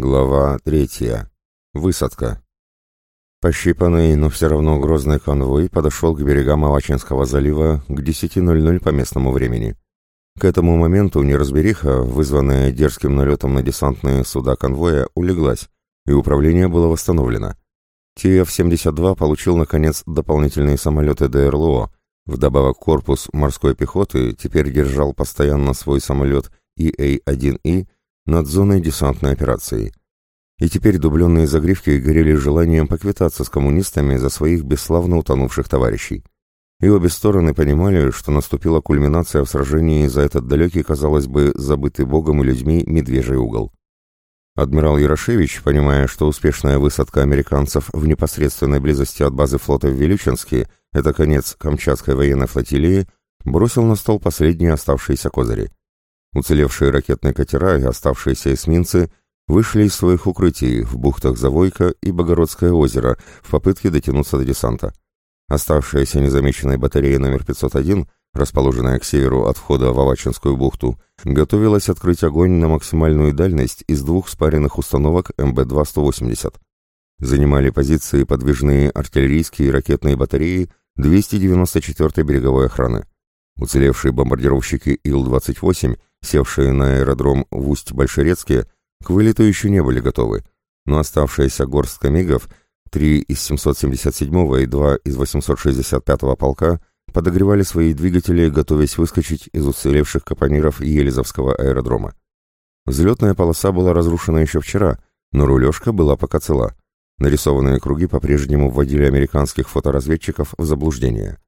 Глава третья. Высадка. Пощипанный, но все равно грозный конвой подошел к берегам Авачинского залива к 10.00 по местному времени. К этому моменту неразбериха, вызванная дерзким налетом на десантные суда конвоя, улеглась, и управление было восстановлено. ТФ-72 получил, наконец, дополнительные самолеты ДРЛО. Вдобавок корпус морской пехоты теперь держал постоянно свой самолет ИА-1И над зоной десантной операции. И теперь дубленные загривки горели желанием поквитаться с коммунистами за своих бесславно утонувших товарищей. И обе стороны понимали, что наступила кульминация в сражении за этот далекий, казалось бы, забытый Богом и людьми медвежий угол. Адмирал Ярошевич, понимая, что успешная высадка американцев в непосредственной близости от базы флота в Вилючинске – это конец Камчатской военной флотилии, бросил на стол последние оставшиеся козыри. Уцелевшие ракетные катера и оставшиеся эсминцы вышли из своих укрытий в бухтах Завойка и Богородское озеро в попытке дотянуться до десанта. Оставшаяся незамеченной батарея номер 501, расположенная к северу от входа в Авачинскую бухту, готовилась открыть огонь на максимальную дальность из двух спаренных установок МБ-2-180. Занимали позиции подвижные артиллерийские и ракетные батареи 294-й береговой охраны. Уцелевшие бомбардировщики Ил-28 севшие на аэродром в Усть-Большерецке, к вылету еще не были готовы, но оставшаяся горстка мигов, три из 777-го и два из 865-го полка, подогревали свои двигатели, готовясь выскочить из уцелевших капониров Елизовского аэродрома. Взлетная полоса была разрушена еще вчера, но рулежка была пока цела. Нарисованные круги по-прежнему вводили американских фоторазведчиков в заблуждение.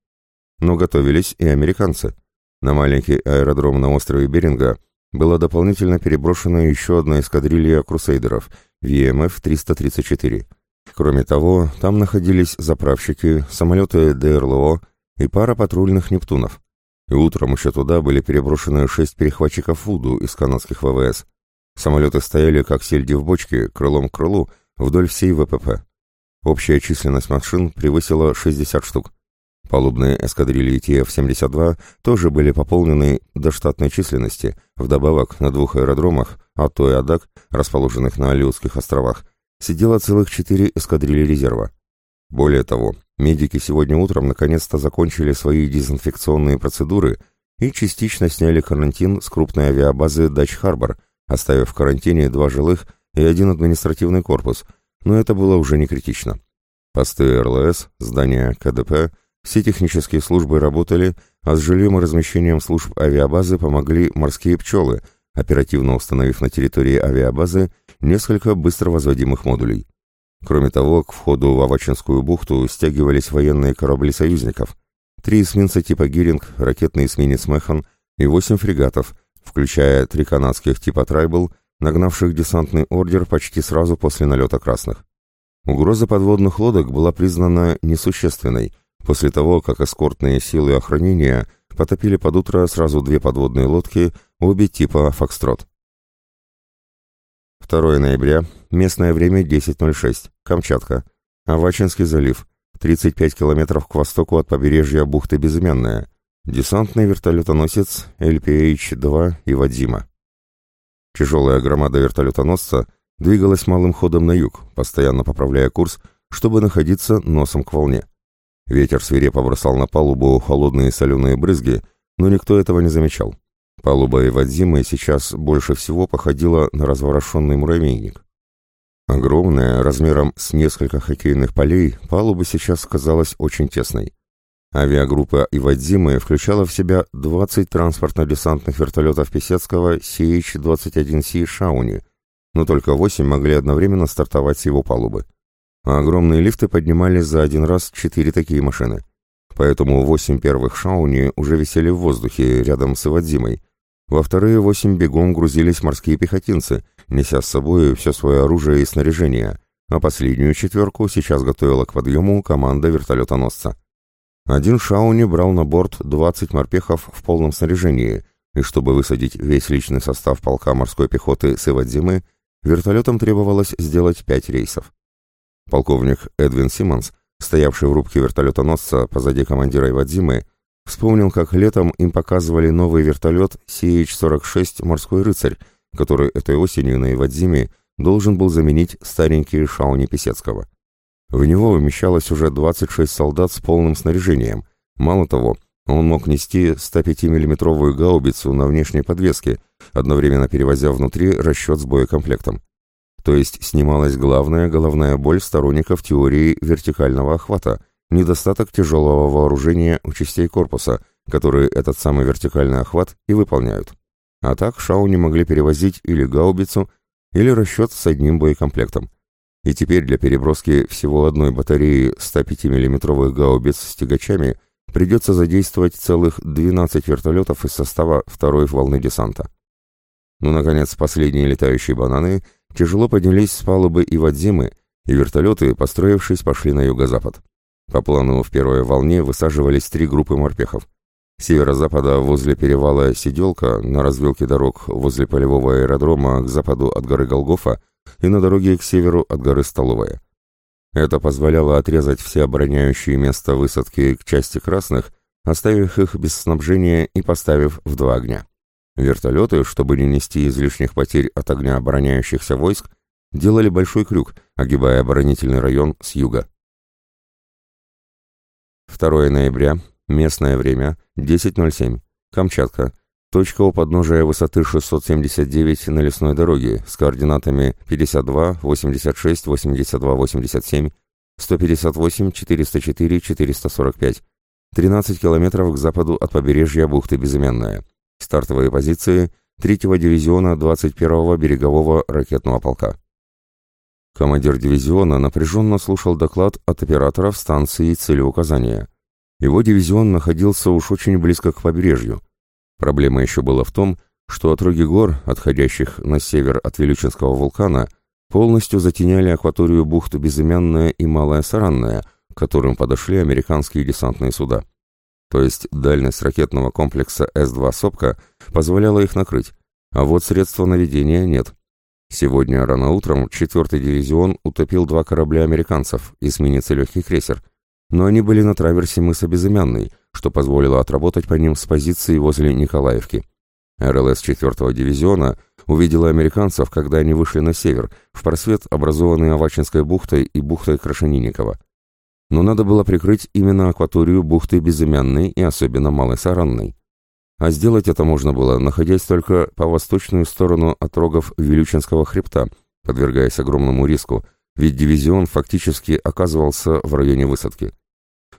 Но готовились и американцы – на маленький аэродром на острове Беринга была дополнительно переброшена еще одна эскадрилья крусейдеров VMF-334. Кроме того, там находились заправщики, самолеты ДРЛО и пара патрульных «Нептунов». И утром еще туда были переброшены шесть перехватчиков Вуду из канадских ВВС. Самолеты стояли как сельди в бочке, крылом к крылу, вдоль всей ВПП. Общая численность машин превысила 60 штук. Палубные эскадрильи ТФ-72 тоже были пополнены до штатной численности, вдобавок на двух аэродромах, Ато и Адак, расположенных на Алиутских островах, сидело целых четыре эскадрильи резерва. Более того, медики сегодня утром наконец-то закончили свои дезинфекционные процедуры и частично сняли карантин с крупной авиабазы Дач-Харбор, оставив в карантине два жилых и один административный корпус, но это было уже не критично. Посты РЛС, здания КДП – все технические службы работали, а с жильем и размещением служб авиабазы помогли морские пчелы, оперативно установив на территории авиабазы несколько быстро возводимых модулей. Кроме того, к входу в Авачинскую бухту стягивались военные корабли союзников. Три эсминца типа «Гиринг», ракетный эсминец «Механ» и восемь фрегатов, включая три канадских типа «Трайбл», нагнавших десантный ордер почти сразу после налета красных. Угроза подводных лодок была признана несущественной, после того, как эскортные силы охранения потопили под утро сразу две подводные лодки, обе типа «Фокстрот». 2 ноября, местное время 10.06, Камчатка, Авачинский залив, 35 километров к востоку от побережья бухты Безымянная, десантный вертолетоносец LPH-2 Ивадзима. Тяжелая громада вертолетоносца двигалась малым ходом на юг, постоянно поправляя курс, чтобы находиться носом к волне. Ветер свирепо бросал на палубу холодные соленые брызги, но никто этого не замечал. Палуба Ивадзимы сейчас больше всего походила на разворошенный муравейник. Огромная, размером с несколько хоккейных полей, палуба сейчас казалась очень тесной. Авиагруппа Ивадзимы включала в себя 20 транспортно-десантных вертолетов Песецкого CH-21C «Шауни», но только 8 могли одновременно стартовать с его палубы а огромные лифты поднимали за один раз четыре такие машины. Поэтому восемь первых шауни уже висели в воздухе рядом с Ивадзимой. Во вторые восемь бегом грузились морские пехотинцы, неся с собой все свое оружие и снаряжение, а последнюю четверку сейчас готовила к подъему команда вертолетоносца. Один шауни брал на борт 20 морпехов в полном снаряжении, и чтобы высадить весь личный состав полка морской пехоты с Ивадзимы, вертолетам требовалось сделать пять рейсов. Полковник Эдвин Симмонс, стоявший в рубке вертолетоносца позади командира Ивадзимы, вспомнил, как летом им показывали новый вертолет CH-46 «Морской рыцарь», который этой осенью на Ивадзиме должен был заменить старенький Шауни Писецкого. В него вмещалось уже 26 солдат с полным снаряжением. Мало того, он мог нести 105 миллиметровую гаубицу на внешней подвеске, одновременно перевозя внутри расчет с боекомплектом. То есть снималась главная головная боль сторонников теории вертикального охвата, недостаток тяжелого вооружения у частей корпуса, которые этот самый вертикальный охват и выполняют. А так Шау не могли перевозить или гаубицу, или расчет с одним боекомплектом. И теперь для переброски всего одной батареи 105 миллиметровых гаубиц с тягачами придется задействовать целых 12 вертолетов из состава второй волны десанта. Ну, наконец, последние летающие бананы тяжело поднялись с палубы и Ивадзимы, и вертолеты, построившись, пошли на юго-запад. По плану в первой волне высаживались три группы морпехов. Северо-запада возле перевала Сиделка, на развилке дорог возле полевого аэродрома к западу от горы Голгофа и на дороге к северу от горы Столовая. Это позволяло отрезать все обороняющие места высадки к части красных, оставив их без снабжения и поставив в два огня. Вертолеты, чтобы не нести излишних потерь от огня обороняющихся войск, делали большой крюк, огибая оборонительный район с юга. 2 ноября, местное время, 10.07, Камчатка, точка у подножия высоты 679 на лесной дороге с координатами 52, 86, 82, 87, 158, 404, 445, 13 километров к западу от побережья бухты Безымянная. Стартовые позиции 3-го дивизиона 21-го берегового ракетного полка. Командир дивизиона напряженно слушал доклад от операторов станции целеуказания. Его дивизион находился уж очень близко к побережью. Проблема еще была в том, что отроги гор, отходящих на север от Величинского вулкана, полностью затеняли акваторию бухты Безымянная и Малая Саранная, к которым подошли американские десантные суда. То есть дальность ракетного комплекса С-2 «Сопка» позволяла их накрыть, а вот средства наведения нет. Сегодня рано утром 4-й дивизион утопил два корабля американцев, эсминец и легкий крейсер, но они были на траверсе мыса Безымянный, что позволило отработать по ним с позиции возле Николаевки. РЛС 4-го дивизиона увидела американцев, когда они вышли на север, в просвет, образованный Авачинской бухтой и бухтой Крашенинникова но надо было прикрыть именно акваторию бухты Безымянной и особенно Малой Саранной. А сделать это можно было, находясь только по восточную сторону от рогов Вилючинского хребта, подвергаясь огромному риску, ведь дивизион фактически оказывался в районе высадки.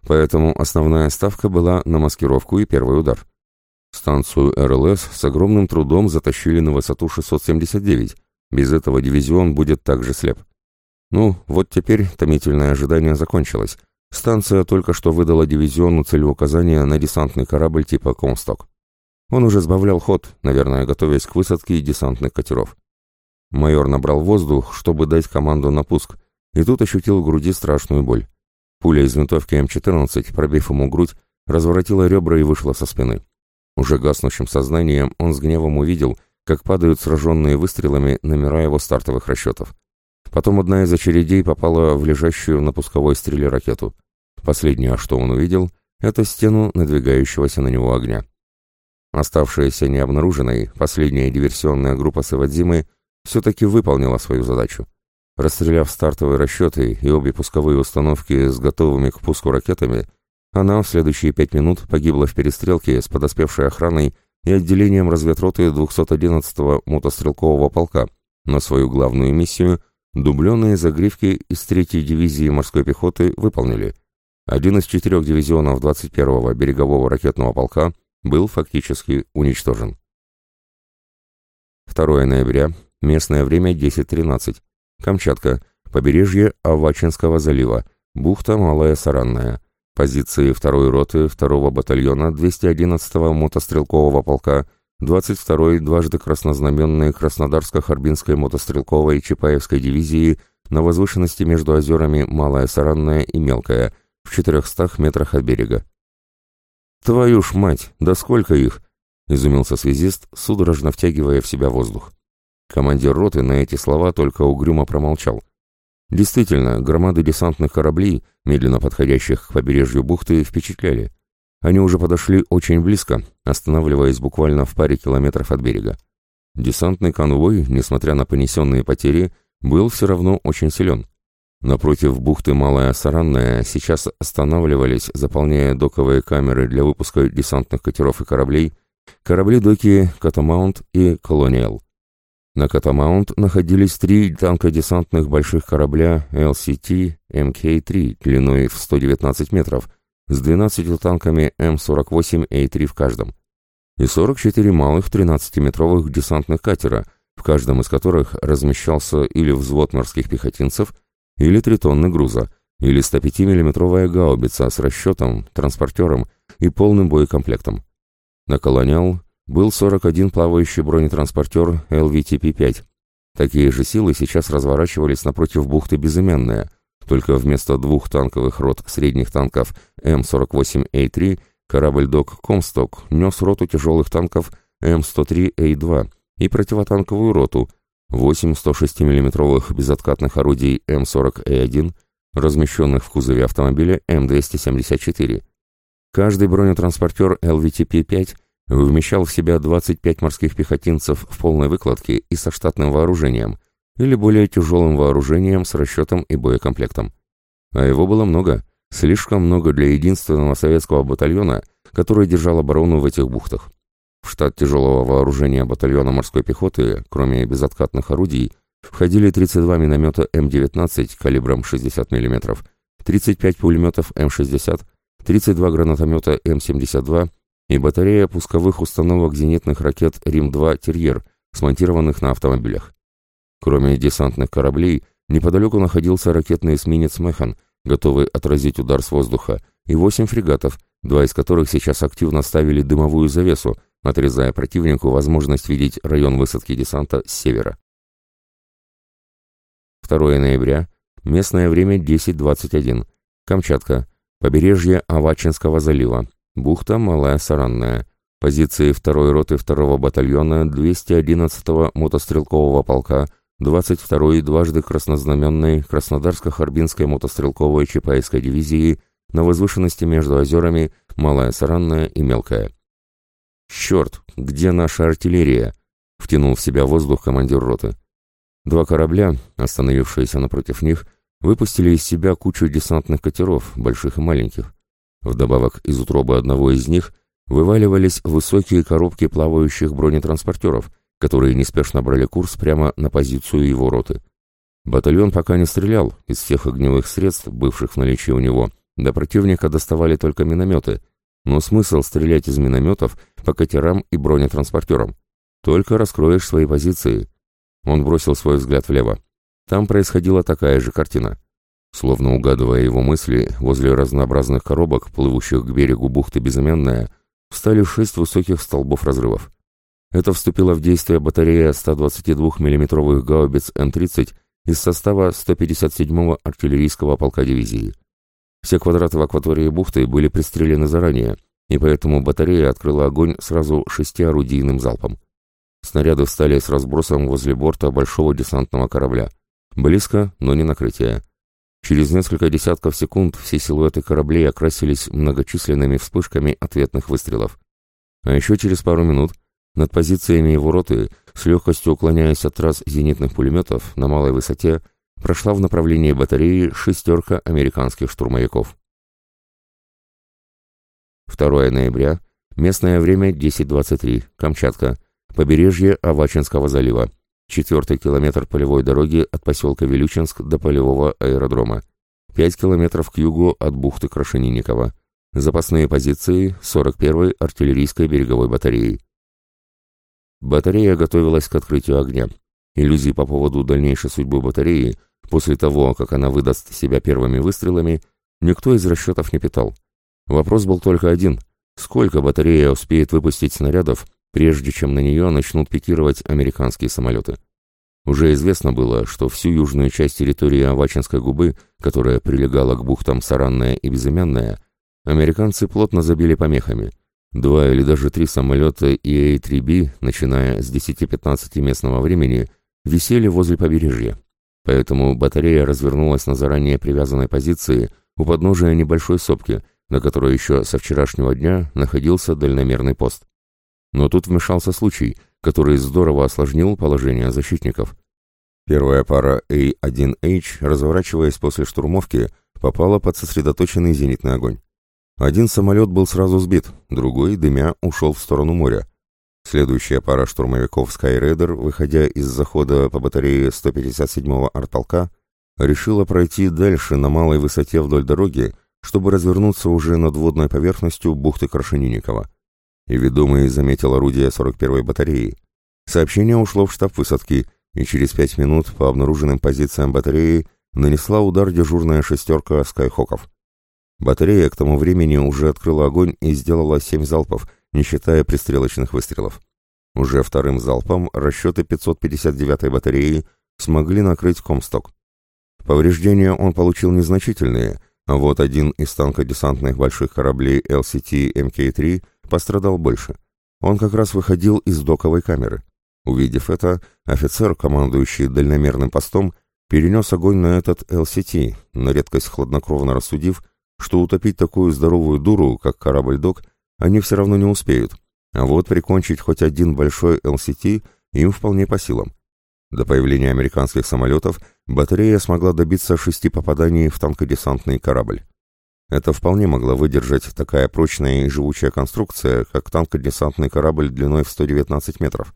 Поэтому основная ставка была на маскировку и первый удар. Станцию РЛС с огромным трудом затащили на высоту 679, без этого дивизион будет также слеп. Ну, вот теперь томительное ожидание закончилось. Станция только что выдала дивизиону целеуказания на десантный корабль типа «Комсток». Он уже сбавлял ход, наверное, готовясь к высадке десантных катеров. Майор набрал воздух, чтобы дать команду на пуск, и тут ощутил в груди страшную боль. Пуля из винтовки М-14, пробив ему грудь, разворотила ребра и вышла со спины. Уже гаснущим сознанием он с гневом увидел, как падают сраженные выстрелами номера его стартовых расчетов. Потом одна из очередей попала в лежащую на пусковой стреле ракету. Последнее, что он увидел, это стену надвигающегося на него огня. Оставшаяся необнаруженной, последняя диверсионная группа Савадзимы все-таки выполнила свою задачу. Расстреляв стартовые расчеты и обе пусковые установки с готовыми к пуску ракетами, она в следующие пять минут погибла в перестрелке с подоспевшей охраной и отделением разведроты 211-го мотострелкового полка, но свою главную миссию Дубленые загривки из 3-й дивизии морской пехоты выполнили. Один из четырех дивизионов 21-го берегового ракетного полка был фактически уничтожен. 2 ноября, местное время 10.13. Камчатка, побережье Авачинского залива, бухта Малая Саранная. Позиции 2-й роты 2-го батальона 211-го мотострелкового полка – 22-й дважды краснознаменной Краснодарско-Харбинской мотострелковой Чапаевской дивизии на возвышенности между озерами Малая Саранная и Мелкая, в 400 метрах от берега. «Твою ж мать, да сколько их!» — изумился связист, судорожно втягивая в себя воздух. Командир роты на эти слова только угрюмо промолчал. Действительно, громады десантных кораблей, медленно подходящих к побережью бухты, впечатляли. Они уже подошли очень близко, останавливаясь буквально в паре километров от берега. Десантный конвой, несмотря на понесенные потери, был все равно очень силен. Напротив бухты Малая Саранная сейчас останавливались, заполняя доковые камеры для выпуска десантных катеров и кораблей, корабли-доки «Катамаунт» и «Колониал». На «Катамаунт» находились три танкодесантных больших корабля LCT MK-3 длиной в 119 метров с 12 танками М48А3 в каждом и 44 малых 13-метровых десантных катера, в каждом из которых размещался или взвод морских пехотинцев, или 3 тонны груза, или 105 миллиметровая гаубица с расчетом, транспортером и полным боекомплектом. На «Колониал» был 41 плавающий бронетранспортер LVTP-5. Такие же силы сейчас разворачивались напротив бухты Безымянная, только вместо двух танковых рот средних танков М48А3 корабль «Док Комсток» нес роту тяжелых танков М103А2 и противотанковую роту, 8 106 миллиметровых безоткатных орудий М40А1, размещенных в кузове автомобиля М274. Каждый бронетранспортер ЛВТП-5 вмещал в себя 25 морских пехотинцев в полной выкладке и со штатным вооружением, или более тяжелым вооружением с расчетом и боекомплектом. А его было много, слишком много для единственного советского батальона, который держал оборону в этих бухтах. В штат тяжелого вооружения батальона морской пехоты, кроме безоткатных орудий, входили 32 миномета М-19 калибром 60 мм, 35 пулеметов М-60, 32 гранатомета М-72 и батарея пусковых установок зенитных ракет Рим-2 «Терьер», смонтированных на автомобилях. Кроме десантных кораблей, неподалеку находился ракетный эсминец «Механ», готовый отразить удар с воздуха, и восемь фрегатов, два из которых сейчас активно ставили дымовую завесу, отрезая противнику возможность видеть район высадки десанта с севера. 2 ноября, местное время 10.21, Камчатка, побережье Авачинского залива, бухта Малая Саранная, позиции 2 роты 2 батальона 211-го мотострелкового полка 22-й дважды краснознаменной Краснодарско-Харбинской мотострелковой Чапаевской дивизии на возвышенности между озерами Малая Саранная и Мелкая. «Черт, где наша артиллерия?» — втянул в себя воздух командир роты. Два корабля, остановившиеся напротив них, выпустили из себя кучу десантных катеров, больших и маленьких. Вдобавок из утробы одного из них вываливались высокие коробки плавающих бронетранспортеров, которые неспешно брали курс прямо на позицию его роты. Батальон пока не стрелял, из всех огневых средств, бывших в наличии у него, до противника доставали только минометы, но смысл стрелять из минометов по катерам и бронетранспортерам? Только раскроешь свои позиции. Он бросил свой взгляд влево. Там происходила такая же картина. Словно угадывая его мысли, возле разнообразных коробок, плывущих к берегу бухты Безымянная, встали шесть высоких столбов разрывов. Это вступила в действие батарея 122 миллиметровых гаубиц М-30 из состава 157-го артиллерийского полка дивизии. Все квадраты в акватории бухты были пристрелены заранее, и поэтому батарея открыла огонь сразу шестиорудийным залпом. Снаряды встали с разбросом возле борта большого десантного корабля. Близко, но не накрытие. Через несколько десятков секунд все силуэты кораблей окрасились многочисленными вспышками ответных выстрелов. А еще через пару минут над позициями его роты, с легкостью уклоняясь от трасс зенитных пулеметов на малой высоте, прошла в направлении батареи шестерка американских штурмовиков. 2 ноября, местное время 10.23, Камчатка, побережье Авачинского залива, четвертый километр полевой дороги от поселка Вилючинск до полевого аэродрома, 5 километров к югу от бухты Крашенинникова, запасные позиции 41-й артиллерийской береговой батареи. Батарея готовилась к открытию огня. Иллюзий по поводу дальнейшей судьбы батареи – После того, как она выдаст себя первыми выстрелами, никто из расчетов не питал. Вопрос был только один – сколько батарея успеет выпустить снарядов, прежде чем на нее начнут пикировать американские самолеты. Уже известно было, что всю южную часть территории Авачинской губы, которая прилегала к бухтам Саранная и Безымянная, американцы плотно забили помехами. Два или даже три самолета EA-3B, начиная с 10-15 местного времени, висели возле побережья. Поэтому батарея развернулась на заранее привязанной позиции у подножия небольшой сопки, на которой еще со вчерашнего дня находился дальномерный пост. Но тут вмешался случай, который здорово осложнил положение защитников. Первая пара A1H, разворачиваясь после штурмовки, попала под сосредоточенный зенитный огонь. Один самолет был сразу сбит, другой, дымя, ушел в сторону моря. Следующая пара штурмовиков Skyraider, выходя из захода по батарее 157-го артполка, решила пройти дальше на малой высоте вдоль дороги, чтобы развернуться уже над водной поверхностью бухты Крашенинникова. И ведомый заметил орудие 41-й батареи. Сообщение ушло в штаб высадки, и через пять минут по обнаруженным позициям батареи нанесла удар дежурная шестерка скайхоков. Батарея к тому времени уже открыла огонь и сделала семь залпов, не считая пристрелочных выстрелов. Уже вторым залпом расчеты 559-й батареи смогли накрыть Комсток. Повреждения он получил незначительные, а вот один из танкодесантных больших кораблей LCT MK-3 пострадал больше. Он как раз выходил из доковой камеры. Увидев это, офицер, командующий дальномерным постом, перенес огонь на этот LCT, на редкость хладнокровно рассудив, что утопить такую здоровую дуру, как корабль-док, они все равно не успеют, а вот прикончить хоть один большой LCT им вполне по силам. До появления американских самолетов батарея смогла добиться шести попаданий в танкодесантный корабль. Это вполне могла выдержать такая прочная и живучая конструкция, как танкодесантный корабль длиной в 119 метров.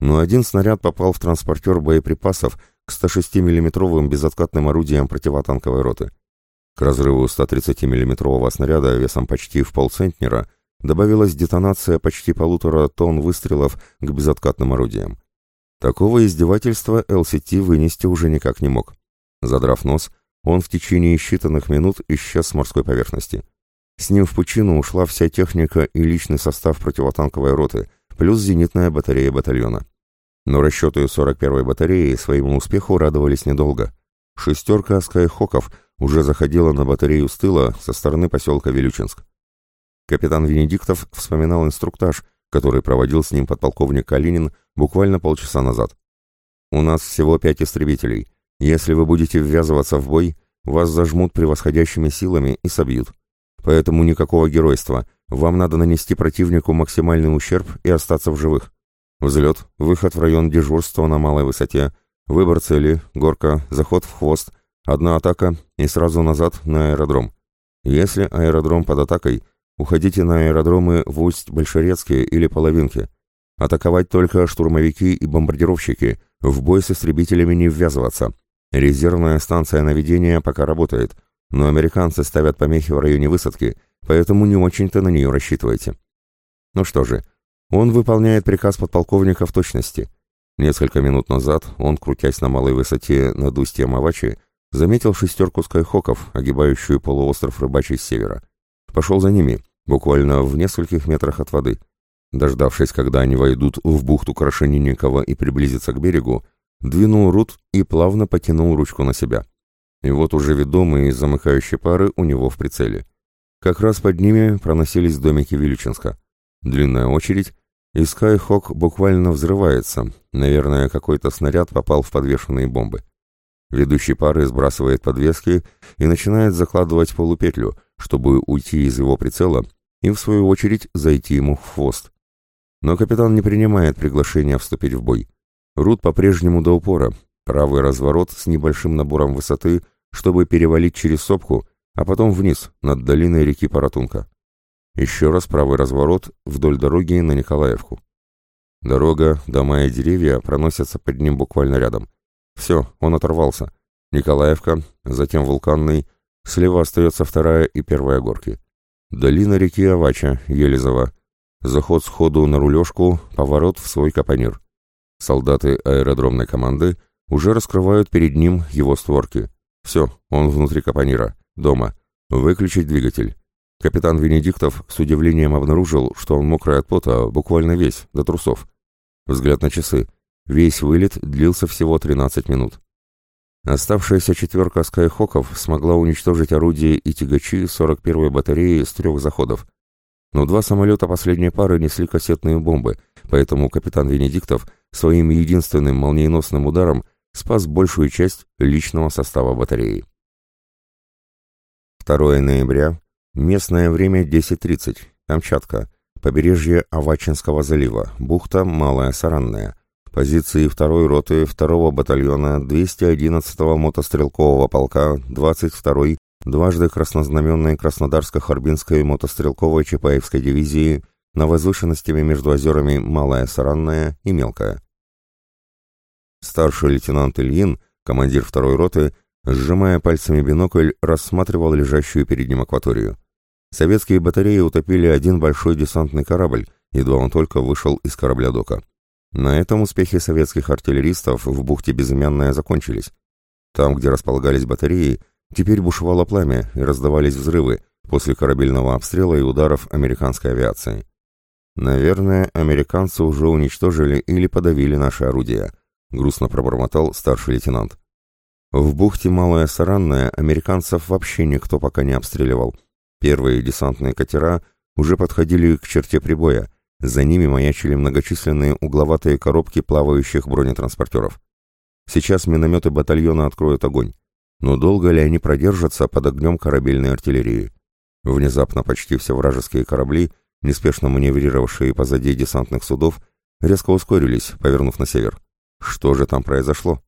Но один снаряд попал в транспортер боеприпасов к 106 миллиметровым безоткатным орудиям противотанковой роты. К разрыву 130 миллиметрового снаряда весом почти в полцентнера добавилась детонация почти полутора тонн выстрелов к безоткатным орудиям. Такого издевательства ЛСТ вынести уже никак не мог. Задрав нос, он в течение считанных минут исчез с морской поверхности. С ним в пучину ушла вся техника и личный состав противотанковой роты, плюс зенитная батарея батальона. Но расчеты 41-й батареи своему успеху радовались недолго. Шестерка скайхоков уже заходила на батарею с тыла со стороны поселка Вилючинск. Капитан Венедиктов вспоминал инструктаж, который проводил с ним подполковник Калинин буквально полчаса назад. «У нас всего пять истребителей. Если вы будете ввязываться в бой, вас зажмут превосходящими силами и собьют. Поэтому никакого геройства. Вам надо нанести противнику максимальный ущерб и остаться в живых. Взлет, выход в район дежурства на малой высоте, выбор цели, горка, заход в хвост, одна атака и сразу назад на аэродром. Если аэродром под атакой, уходите на аэродромы в Усть-Большерецке или Половинке. Атаковать только штурмовики и бомбардировщики, в бой с истребителями не ввязываться. Резервная станция наведения пока работает, но американцы ставят помехи в районе высадки, поэтому не очень-то на нее рассчитывайте. Ну что же, он выполняет приказ подполковника в точности. Несколько минут назад он, крутясь на малой высоте над устьем Авачи, заметил шестерку скайхоков, огибающую полуостров рыбачий с севера. Пошел за ними, буквально в нескольких метрах от воды. Дождавшись, когда они войдут в бухту Крашенинникова и приблизятся к берегу, двинул Рут и плавно потянул ручку на себя. И вот уже ведомые из замыкающей пары у него в прицеле. Как раз под ними проносились домики Вилючинска. Длинная очередь, и Скайхок буквально взрывается. Наверное, какой-то снаряд попал в подвешенные бомбы. Ведущий пары сбрасывает подвески и начинает закладывать полупетлю, чтобы уйти из его прицела и, в свою очередь, зайти ему в хвост. Но капитан не принимает приглашения вступить в бой. Рут по-прежнему до упора, правый разворот с небольшим набором высоты, чтобы перевалить через сопку, а потом вниз, над долиной реки Паратунка. Еще раз правый разворот вдоль дороги на Николаевку. Дорога, дома и деревья проносятся под ним буквально рядом. Все, он оторвался. Николаевка, затем Вулканный, слева остается вторая и первая горки. Долина реки Авача, Елизова. Заход сходу на рулежку, поворот в свой капонир. Солдаты аэродромной команды уже раскрывают перед ним его створки. Все, он внутри капонира, дома. Выключить двигатель. Капитан Венедиктов с удивлением обнаружил, что он мокрый от пота, буквально весь, до трусов. Взгляд на часы. Весь вылет длился всего 13 минут. Оставшаяся четверка скайхоков смогла уничтожить орудия и тягачи 41-й батареи с трех заходов. Но два самолета последней пары несли кассетные бомбы, поэтому капитан Венедиктов своим единственным молниеносным ударом спас большую часть личного состава батареи. 2 ноября, местное время 10.30, Камчатка, побережье Авачинского залива, бухта Малая Саранная, Позиции второй роты второго батальона 211-го мотострелкового полка 22-й дважды краснознаменной Краснодарско-Харбинской мотострелковой Чапаевской дивизии на возвышенностями между озерами Малая Саранная и Мелкая. Старший лейтенант Ильин, командир второй роты, сжимая пальцами бинокль, рассматривал лежащую перед ним акваторию. Советские батареи утопили один большой десантный корабль, едва он только вышел из корабля дока. На этом успехи советских артиллеристов в бухте Безымянная закончились. Там, где располагались батареи, теперь бушевало пламя и раздавались взрывы после корабельного обстрела и ударов американской авиации. Наверное, американцы уже уничтожили или подавили наши орудия, грустно пробормотал старший лейтенант. В бухте Малая Саранная американцев вообще никто пока не обстреливал. Первые десантные катера уже подходили к черте прибоя, за ними маячили многочисленные угловатые коробки плавающих бронетранспортеров. Сейчас минометы батальона откроют огонь. Но долго ли они продержатся под огнем корабельной артиллерии? Внезапно почти все вражеские корабли, неспешно маневрировавшие позади десантных судов, резко ускорились, повернув на север. Что же там произошло?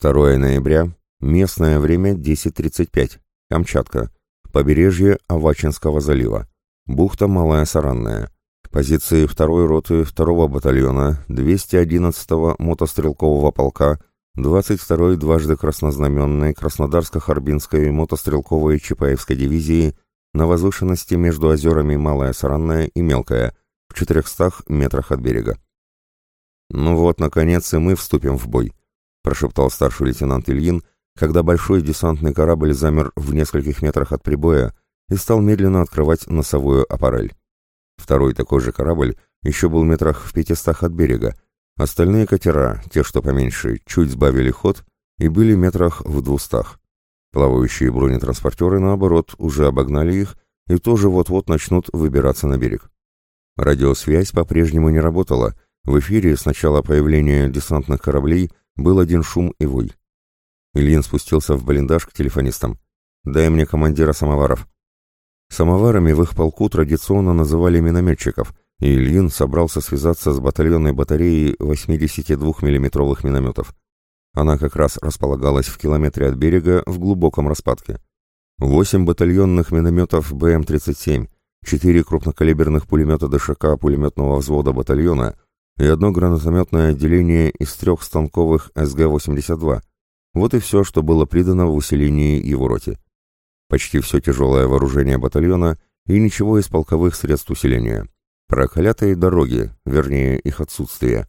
2 ноября, местное время 10.35, Камчатка, побережье Авачинского залива. Бухта Малая Саранная. Позиции 2-й роты 2-го батальона 211-го мотострелкового полка 22-й дважды краснознаменной Краснодарско-Харбинской мотострелковой Чапаевской дивизии на возвышенности между озерами Малая Саранная и Мелкая в 400 метрах от берега. «Ну вот, наконец, и мы вступим в бой», — прошептал старший лейтенант Ильин, когда большой десантный корабль замер в нескольких метрах от прибоя, и стал медленно открывать носовую аппарель. Второй такой же корабль еще был метрах в пятистах от берега. Остальные катера, те, что поменьше, чуть сбавили ход и были метрах в двустах. Плавающие бронетранспортеры, наоборот, уже обогнали их и тоже вот-вот начнут выбираться на берег. Радиосвязь по-прежнему не работала. В эфире с начала появления десантных кораблей был один шум и вой. Ильин спустился в блиндаж к телефонистам. «Дай мне командира самоваров». Самоварами в их полку традиционно называли минометчиков, и Ильин собрался связаться с батальонной батареей 82 миллиметровых минометов. Она как раз располагалась в километре от берега в глубоком распадке. Восемь батальонных минометов БМ-37, четыре крупнокалиберных пулемета ДШК пулеметного взвода батальона и одно гранатометное отделение из трех станковых СГ-82. Вот и все, что было придано в усилении его роте почти все тяжелое вооружение батальона и ничего из полковых средств усиления. Проклятые дороги, вернее их отсутствие.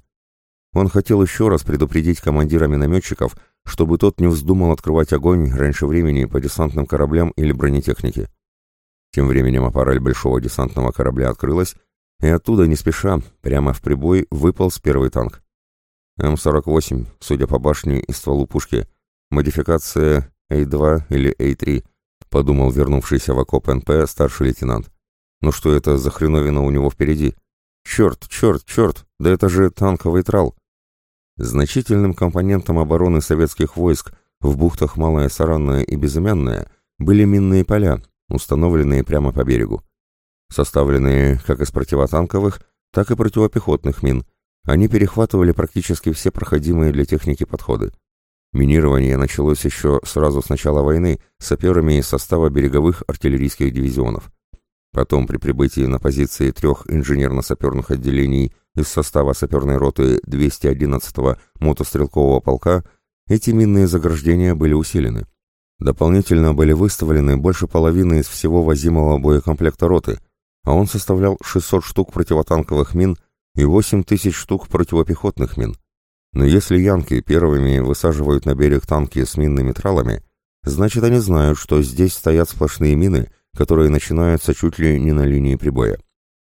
Он хотел еще раз предупредить командира минометчиков, чтобы тот не вздумал открывать огонь раньше времени по десантным кораблям или бронетехнике. Тем временем аппарель большого десантного корабля открылась, и оттуда, не спеша, прямо в прибой выполз первый танк. М-48, судя по башне и стволу пушки, модификация А2 или А3 — подумал вернувшийся в окоп НП старший лейтенант. Ну что это за хреновина у него впереди? Черт, черт, черт, да это же танковый трал. Значительным компонентом обороны советских войск в бухтах Малая Саранная и Безымянная были минные поля, установленные прямо по берегу. Составленные как из противотанковых, так и противопехотных мин, они перехватывали практически все проходимые для техники подходы. Минирование началось еще сразу с начала войны саперами из состава береговых артиллерийских дивизионов. Потом при прибытии на позиции трех инженерно-саперных отделений из состава саперной роты 211-го мотострелкового полка эти минные заграждения были усилены. Дополнительно были выставлены больше половины из всего возимого боекомплекта роты, а он составлял 600 штук противотанковых мин и 8 тысяч штук противопехотных мин. Но если янки первыми высаживают на берег танки с минными тралами, значит они знают, что здесь стоят сплошные мины, которые начинаются чуть ли не на линии прибоя.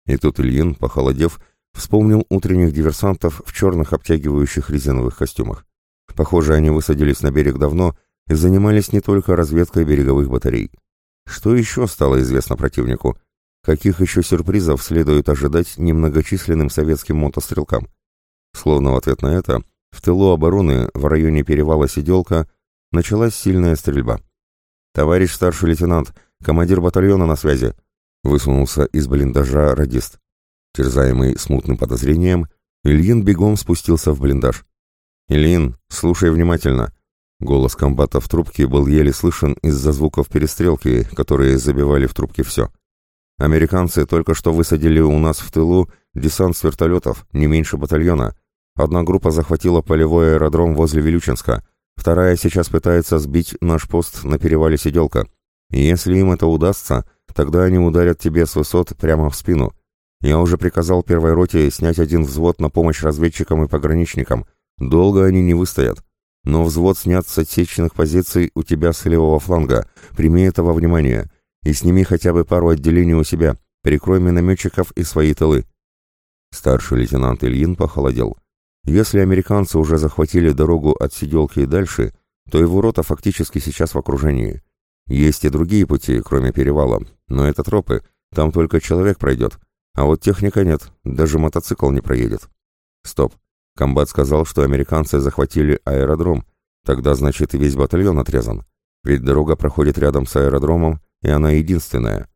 И тут Ильин, похолодев, вспомнил утренних диверсантов в черных обтягивающих резиновых костюмах. Похоже, они высадились на берег давно и занимались не только разведкой береговых батарей. Что еще стало известно противнику? Каких еще сюрпризов следует ожидать немногочисленным советским мотострелкам? Словно в ответ на это, в тылу обороны, в районе перевала Сиделка, началась сильная стрельба. «Товарищ старший лейтенант, командир батальона на связи», высунулся из блиндажа радист. Терзаемый смутным подозрением, Ильин бегом спустился в блиндаж. «Ильин, слушай внимательно!» Голос комбата в трубке был еле слышен из-за звуков перестрелки, которые забивали в трубке все. «Американцы только что высадили у нас в тылу десант с вертолетов, не меньше батальона. Одна группа захватила полевой аэродром возле Вилючинска, вторая сейчас пытается сбить наш пост на перевале Сиделка. И если им это удастся, тогда они ударят тебе с высот прямо в спину. Я уже приказал первой роте снять один взвод на помощь разведчикам и пограничникам. Долго они не выстоят. Но взвод снят с отсеченных позиций у тебя с левого фланга. Прими это во внимание. И сними хотя бы пару отделений у себя. Прикрой минометчиков и свои тылы. Старший лейтенант Ильин похолодел. Если американцы уже захватили дорогу от Сиделки и дальше, то его рота фактически сейчас в окружении. Есть и другие пути, кроме перевала, но это тропы, там только человек пройдет, а вот техника нет, даже мотоцикл не проедет. Стоп. Комбат сказал, что американцы захватили аэродром, тогда значит и весь батальон отрезан, ведь дорога проходит рядом с аэродромом, и она единственная.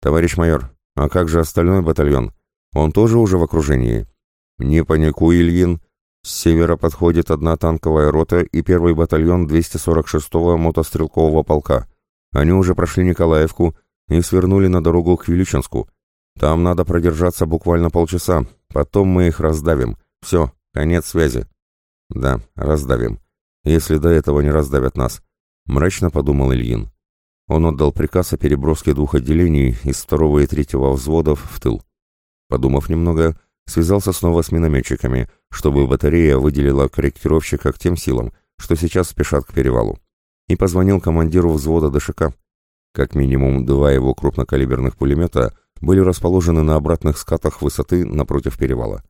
Товарищ майор, а как же остальной батальон? Он тоже уже в окружении? Не паникуй, Ильин, с севера подходит одна танковая рота и первый батальон 246-го мотострелкового полка. Они уже прошли Николаевку и свернули на дорогу к Величинску. Там надо продержаться буквально полчаса, потом мы их раздавим. Все, конец связи. Да, раздавим. Если до этого не раздавят нас. Мрачно подумал Ильин. Он отдал приказ о переброске двух отделений из второго и третьего взводов в тыл. Подумав немного, связался снова с минометчиками, чтобы батарея выделила корректировщика к тем силам, что сейчас спешат к перевалу, и позвонил командиру взвода ДШК. Как минимум два его крупнокалиберных пулемета были расположены на обратных скатах высоты напротив перевала,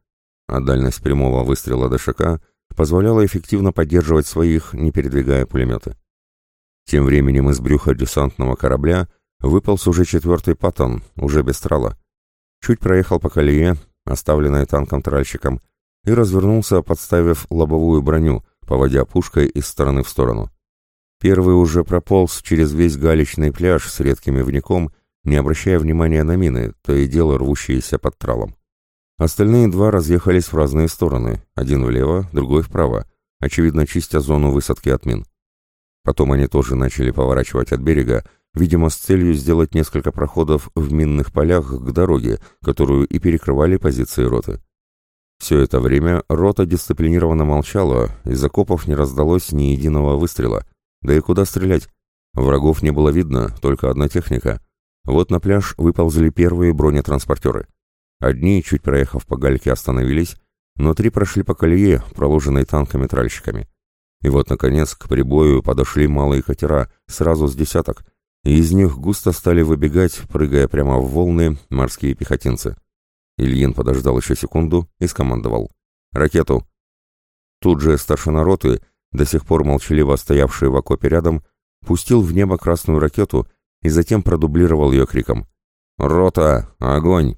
а дальность прямого выстрела ДШК позволяла эффективно поддерживать своих, не передвигая пулеметы. Тем временем из брюха десантного корабля выполз уже четвертый паттон, уже без трала. Чуть проехал по колее, оставленной танком-тральщиком, и развернулся, подставив лобовую броню, поводя пушкой из стороны в сторону. Первый уже прополз через весь галечный пляж с редким ивником, не обращая внимания на мины, то и дело рвущиеся под тралом. Остальные два разъехались в разные стороны, один влево, другой вправо, очевидно чистя зону высадки от мин. Потом они тоже начали поворачивать от берега, видимо, с целью сделать несколько проходов в минных полях к дороге, которую и перекрывали позиции роты. Все это время рота дисциплинированно молчала, из окопов не раздалось ни единого выстрела. Да и куда стрелять? Врагов не было видно, только одна техника. Вот на пляж выползли первые бронетранспортеры. Одни, чуть проехав по гальке, остановились, но три прошли по колее, проложенной танками-тральщиками. И вот, наконец, к прибою подошли малые катера, сразу с десяток, и из них густо стали выбегать, прыгая прямо в волны, морские пехотинцы. Ильин подождал еще секунду и скомандовал. «Ракету!» Тут же старшина роты, до сих пор молчаливо стоявший в окопе рядом, пустил в небо красную ракету и затем продублировал ее криком. «Рота! Огонь!»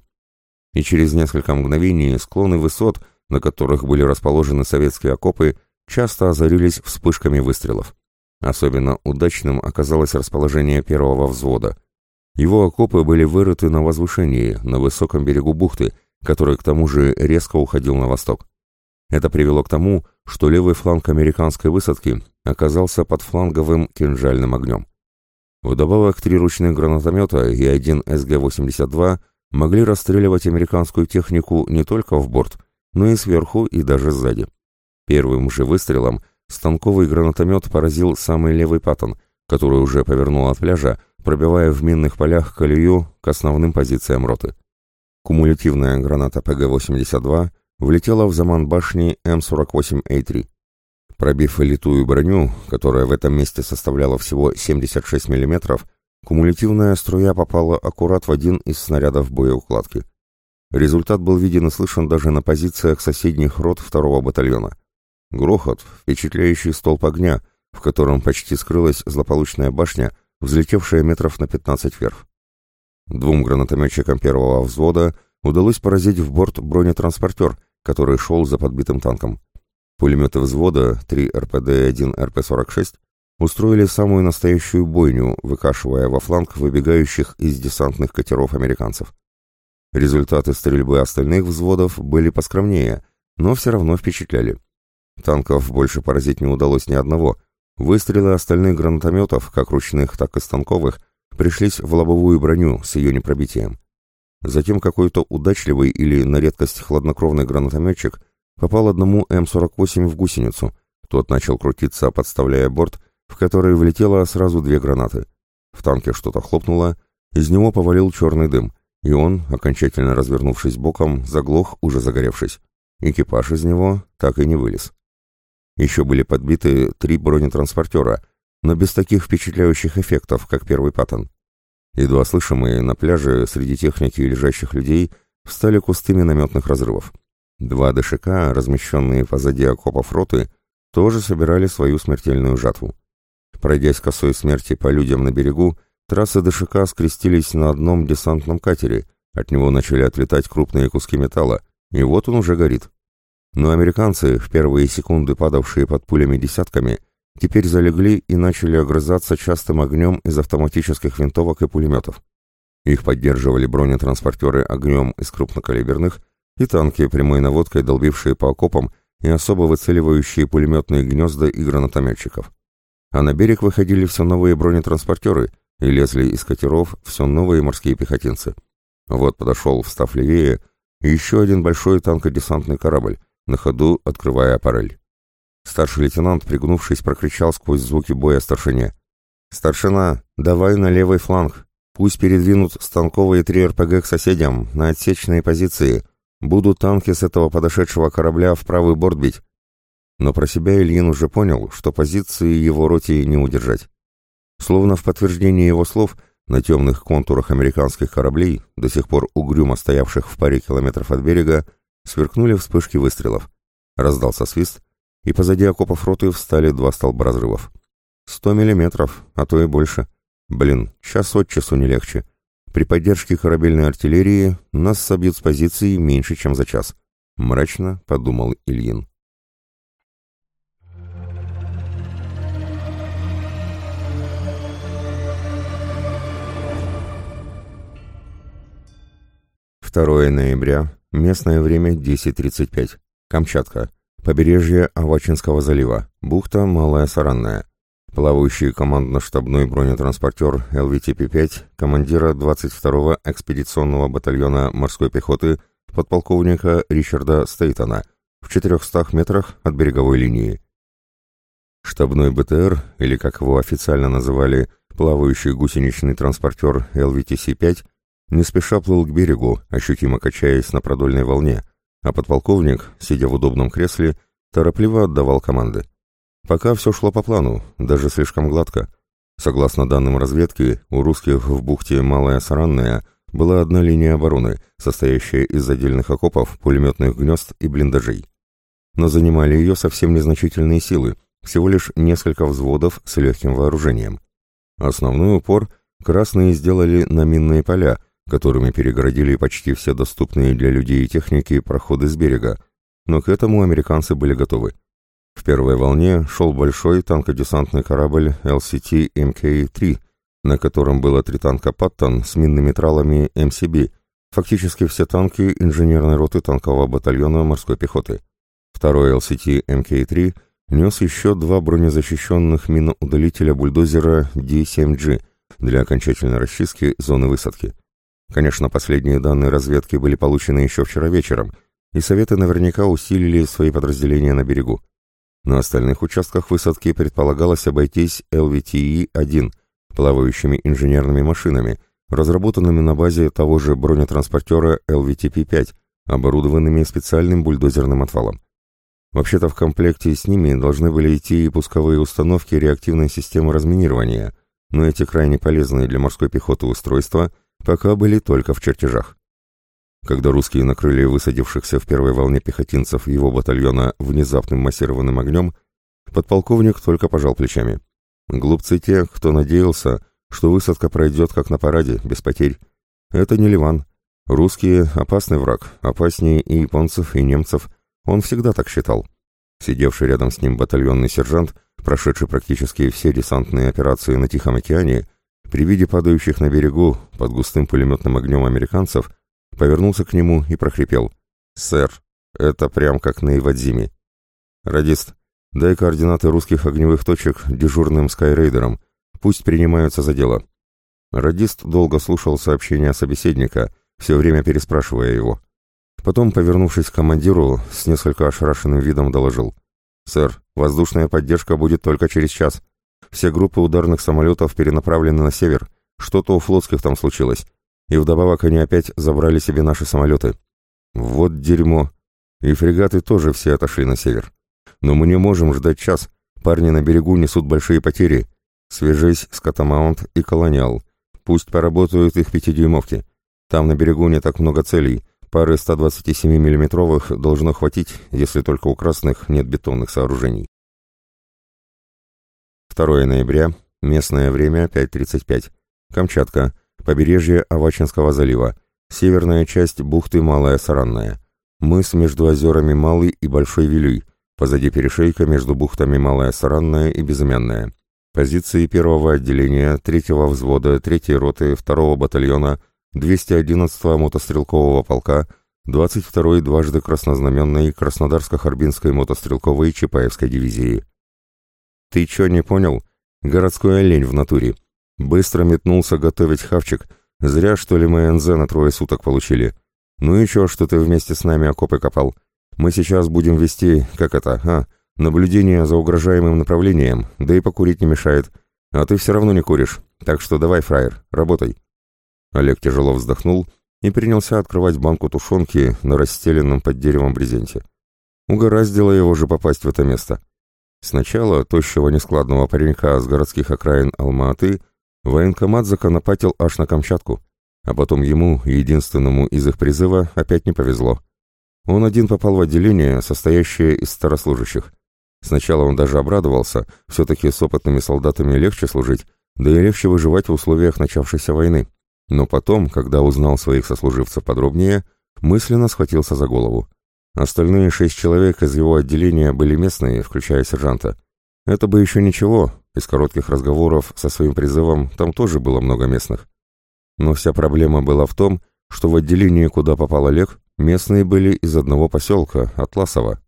И через несколько мгновений склоны высот, на которых были расположены советские окопы, часто озарились вспышками выстрелов. Особенно удачным оказалось расположение первого взвода. Его окопы были вырыты на возвышении, на высоком берегу бухты, который к тому же резко уходил на восток. Это привело к тому, что левый фланг американской высадки оказался под фланговым кинжальным огнем. Вдобавок три ручных гранатомета и один СГ-82 могли расстреливать американскую технику не только в борт, но и сверху и даже сзади. Первым же выстрелом Станковый гранатомет поразил самый левый паттон, который уже повернул от пляжа, пробивая в минных полях колею к основным позициям роты. Кумулятивная граната ПГ-82 влетела в заман башни М48А3. Пробив литую броню, которая в этом месте составляла всего 76 мм, кумулятивная струя попала аккурат в один из снарядов боеукладки. Результат был виден и слышен даже на позициях соседних рот второго батальона. Грохот, впечатляющий столб огня, в котором почти скрылась злополучная башня, взлетевшая метров на 15 вверх. Двум гранатометчикам первого взвода удалось поразить в борт бронетранспортер, который шел за подбитым танком. Пулеметы взвода 3 РПД и 1 РП-46 устроили самую настоящую бойню, выкашивая во фланг выбегающих из десантных катеров американцев. Результаты стрельбы остальных взводов были поскромнее, но все равно впечатляли. Танков больше поразить не удалось ни одного. Выстрелы остальных гранатометов, как ручных, так и станковых, пришлись в лобовую броню с ее непробитием. Затем какой-то удачливый или на редкость хладнокровный гранатометчик попал одному М-48 в гусеницу. Тот начал крутиться, подставляя борт, в который влетело сразу две гранаты. В танке что-то хлопнуло, из него повалил черный дым, и он, окончательно развернувшись боком, заглох, уже загоревшись. Экипаж из него так и не вылез. Еще были подбиты три бронетранспортера, но без таких впечатляющих эффектов, как первый паттон. Едва слышимые на пляже среди техники и лежащих людей встали кусты минометных разрывов. Два ДШК, размещенные позади окопов роты, тоже собирали свою смертельную жатву. Пройдясь косой смерти по людям на берегу, трассы ДШК скрестились на одном десантном катере, от него начали отлетать крупные куски металла, и вот он уже горит. Но американцы, в первые секунды падавшие под пулями десятками, теперь залегли и начали огрызаться частым огнем из автоматических винтовок и пулеметов. Их поддерживали бронетранспортеры огнем из крупнокалиберных и танки прямой наводкой, долбившие по окопам и особо выцеливающие пулеметные гнезда и гранатометчиков. А на берег выходили все новые бронетранспортеры и лезли из катеров все новые морские пехотинцы. Вот подошел, встав левее, еще один большой танкодесантный корабль, на ходу открывая аппарель. Старший лейтенант, пригнувшись, прокричал сквозь звуки боя старшине. «Старшина, давай на левый фланг. Пусть передвинут станковые три РПГ к соседям, на отсечные позиции. Будут танки с этого подошедшего корабля в правый борт бить». Но про себя Ильин уже понял, что позиции его роте не удержать. Словно в подтверждение его слов, на темных контурах американских кораблей, до сих пор угрюмо стоявших в паре километров от берега, Сверкнули вспышки выстрелов. Раздался свист, и позади окопов роты встали два столба разрывов. Сто миллиметров, а то и больше. Блин, час от часу не легче. При поддержке корабельной артиллерии нас собьют с позиции меньше, чем за час. Мрачно подумал Ильин. Второе ноября, Местное время 10.35. Камчатка. Побережье Авачинского залива. Бухта Малая Саранная. Плавающий командно-штабной бронетранспортер ЛВТП-5 командира 22-го экспедиционного батальона морской пехоты подполковника Ричарда Стейтона в 400 метрах от береговой линии. Штабной БТР, или как его официально называли, плавающий гусеничный транспортер ЛВТС-5, не спеша плыл к берегу, ощутимо качаясь на продольной волне, а подполковник, сидя в удобном кресле, торопливо отдавал команды. Пока все шло по плану, даже слишком гладко. Согласно данным разведки, у русских в бухте Малая Саранная была одна линия обороны, состоящая из отдельных окопов, пулеметных гнезд и блиндажей. Но занимали ее совсем незначительные силы, всего лишь несколько взводов с легким вооружением. Основной упор красные сделали на минные поля, которыми перегородили почти все доступные для людей и техники проходы с берега, но к этому американцы были готовы. В первой волне шел большой танкодесантный корабль LCT MK-3, на котором было три танка «Паттон» с минными тралами МСБ, фактически все танки инженерной роты танкового батальона морской пехоты. Второй LCT MK-3 нес еще два бронезащищенных миноудалителя бульдозера D7G для окончательной расчистки зоны высадки. Конечно, последние данные разведки были получены еще вчера вечером, и Советы наверняка усилили свои подразделения на берегу. На остальных участках высадки предполагалось обойтись ЛВТИ-1, плавающими инженерными машинами, разработанными на базе того же бронетранспортера ЛВТП-5, оборудованными специальным бульдозерным отвалом. Вообще-то в комплекте с ними должны были идти и пусковые установки реактивной системы разминирования, но эти крайне полезные для морской пехоты устройства – пока были только в чертежах. Когда русские накрыли высадившихся в первой волне пехотинцев его батальона внезапным массированным огнем, подполковник только пожал плечами. Глупцы те, кто надеялся, что высадка пройдет как на параде, без потерь. Это не Ливан. Русские — опасный враг, опаснее и японцев, и немцев. Он всегда так считал. Сидевший рядом с ним батальонный сержант, прошедший практически все десантные операции на Тихом океане, при виде падающих на берегу под густым пулеметным огнем американцев повернулся к нему и прохрипел. «Сэр, Это прям как на Ивадзиме. Радист, дай координаты русских огневых точек дежурным скайрейдерам. Пусть принимаются за дело. Радист долго слушал сообщения собеседника, все время переспрашивая его. Потом, повернувшись к командиру, с несколько ошарашенным видом доложил. «Сэр, воздушная поддержка будет только через час. Все группы ударных самолетов перенаправлены на север. Что-то у флотских там случилось. И вдобавок они опять забрали себе наши самолеты. Вот дерьмо. И фрегаты тоже все отошли на север. Но мы не можем ждать час. Парни на берегу несут большие потери. Свяжись с Катамаунт и Колониал. Пусть поработают их пятидюймовки. Там на берегу не так много целей. Пары 127 миллиметровых должно хватить, если только у красных нет бетонных сооружений. 2 ноября, местное время 5.35. Камчатка, побережье Авачинского залива, северная часть бухты Малая Саранная. Мыс между озерами Малый и Большой Вилюй, позади перешейка между бухтами Малая Саранная и Безымянная. Позиции первого отделения, третьего взвода, третьей роты, второго батальона, 211-го мотострелкового полка, 22-й дважды краснознаменной Краснодарско-Харбинской мотострелковой Чапаевской дивизии. «Ты чё не понял? Городской олень в натуре. Быстро метнулся готовить хавчик. Зря, что ли, мы НЗ на трое суток получили. Ну и чё, что ты вместе с нами окопы копал? Мы сейчас будем вести, как это, а, наблюдение за угрожаемым направлением, да и покурить не мешает. А ты все равно не куришь, так что давай, фраер, работай». Олег тяжело вздохнул и принялся открывать банку тушенки на расстеленном под деревом брезенте. Угораздило его же попасть в это место. Сначала тощего нескладного паренька с городских окраин Алма-Аты военкомат законопатил аж на Камчатку, а потом ему, единственному из их призыва, опять не повезло. Он один попал в отделение, состоящее из старослужащих. Сначала он даже обрадовался, все-таки с опытными солдатами легче служить, да и легче выживать в условиях начавшейся войны. Но потом, когда узнал своих сослуживцев подробнее, мысленно схватился за голову. Остальные шесть человек из его отделения были местные, включая сержанта. Это бы еще ничего, из коротких разговоров со своим призывом там тоже было много местных. Но вся проблема была в том, что в отделении, куда попал Олег, местные были из одного поселка, Атласова.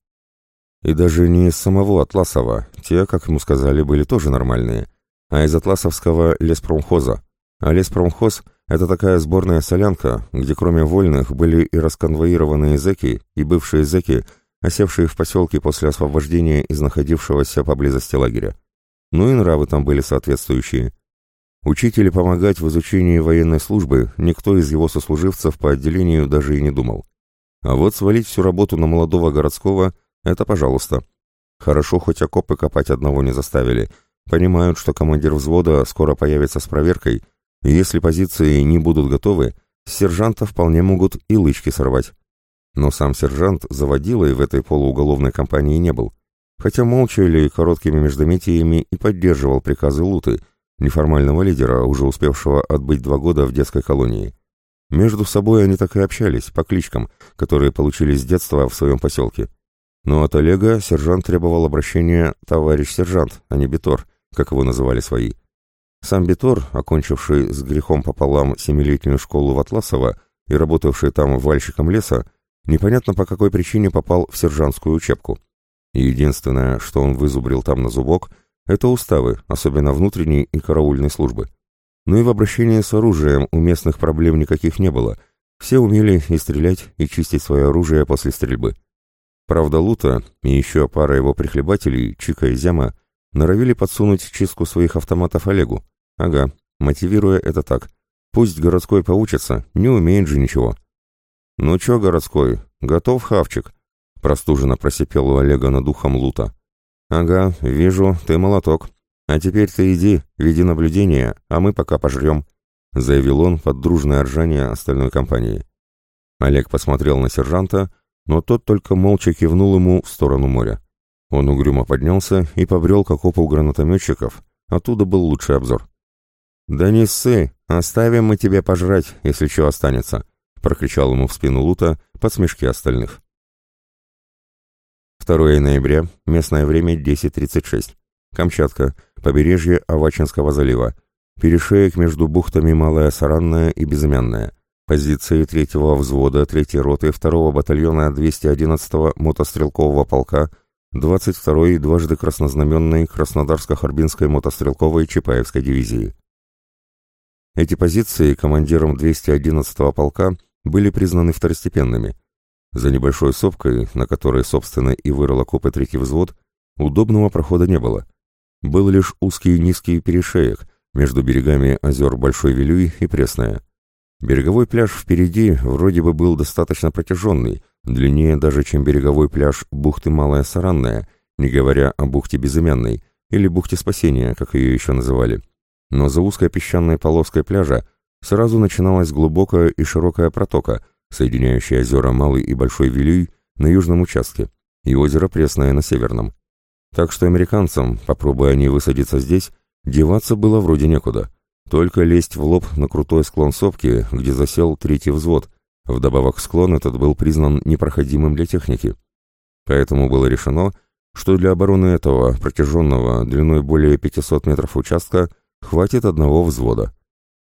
И даже не из самого Атласова, те, как ему сказали, были тоже нормальные, а из Атласовского леспромхоза. А леспромхоз это такая сборная солянка, где кроме вольных были и расконвоированные зэки, и бывшие зэки, осевшие в поселке после освобождения из находившегося поблизости лагеря. Ну и нравы там были соответствующие. Учитель помогать в изучении военной службы никто из его сослуживцев по отделению даже и не думал. А вот свалить всю работу на молодого городского – это пожалуйста. Хорошо, хоть окопы копать одного не заставили. Понимают, что командир взвода скоро появится с проверкой – если позиции не будут готовы, сержанта вполне могут и лычки сорвать. Но сам сержант заводилой в этой полууголовной компании не был, хотя молча или короткими междометиями и поддерживал приказы Луты, неформального лидера, уже успевшего отбыть два года в детской колонии. Между собой они так и общались, по кличкам, которые получили с детства в своем поселке. Но от Олега сержант требовал обращения «товарищ сержант», а не «битор», как его называли свои. Сам Битор, окончивший с грехом пополам семилетнюю школу в Атласово и работавший там вальщиком леса, непонятно по какой причине попал в сержантскую учебку. Единственное, что он вызубрил там на зубок, это уставы, особенно внутренней и караульной службы. Но и в обращении с оружием у местных проблем никаких не было. Все умели и стрелять, и чистить свое оружие после стрельбы. Правда, Лута и еще пара его прихлебателей, Чика и Зяма, норовили подсунуть чистку своих автоматов Олегу, Ага, мотивируя это так. Пусть городской поучится, не умеет же ничего. Ну чё, городской, готов хавчик? Простуженно просипел у Олега над ухом Лута. Ага, вижу, ты молоток. А теперь ты иди, веди наблюдение, а мы пока пожрем, заявил он под дружное ржание остальной компании. Олег посмотрел на сержанта, но тот только молча кивнул ему в сторону моря. Он угрюмо поднялся и побрел к окопу гранатометчиков, оттуда был лучший обзор. «Да не ссы, оставим мы тебе пожрать, если что останется», — прокричал ему в спину Лута под смешки остальных. 2 ноября, местное время 10.36. Камчатка, побережье Авачинского залива. Перешеек между бухтами Малая Саранная и Безымянная. позиции третьего взвода третьей роты 2-го батальона 211-го мотострелкового полка 22-й дважды краснознаменной Краснодарско-Харбинской мотострелковой Чапаевской дивизии. Эти позиции командиром 211-го полка были признаны второстепенными. За небольшой сопкой, на которой, собственно, и вырыл окопы третий взвод, удобного прохода не было. Был лишь узкий низкий перешеек между берегами озер Большой Вилюй и Пресная. Береговой пляж впереди вроде бы был достаточно протяженный, длиннее даже, чем береговой пляж бухты Малая Саранная, не говоря о бухте Безымянной, или бухте Спасения, как ее еще называли но за узкой песчаной полоской пляжа сразу начиналась глубокая и широкая протока, соединяющая озера Малый и Большой Вилюй на южном участке и озеро Пресное на северном. Так что американцам, попробуя они высадиться здесь, деваться было вроде некуда. Только лезть в лоб на крутой склон сопки, где засел третий взвод. Вдобавок склон этот был признан непроходимым для техники. Поэтому было решено, что для обороны этого протяженного длиной более 500 метров участка Хватит одного взвода.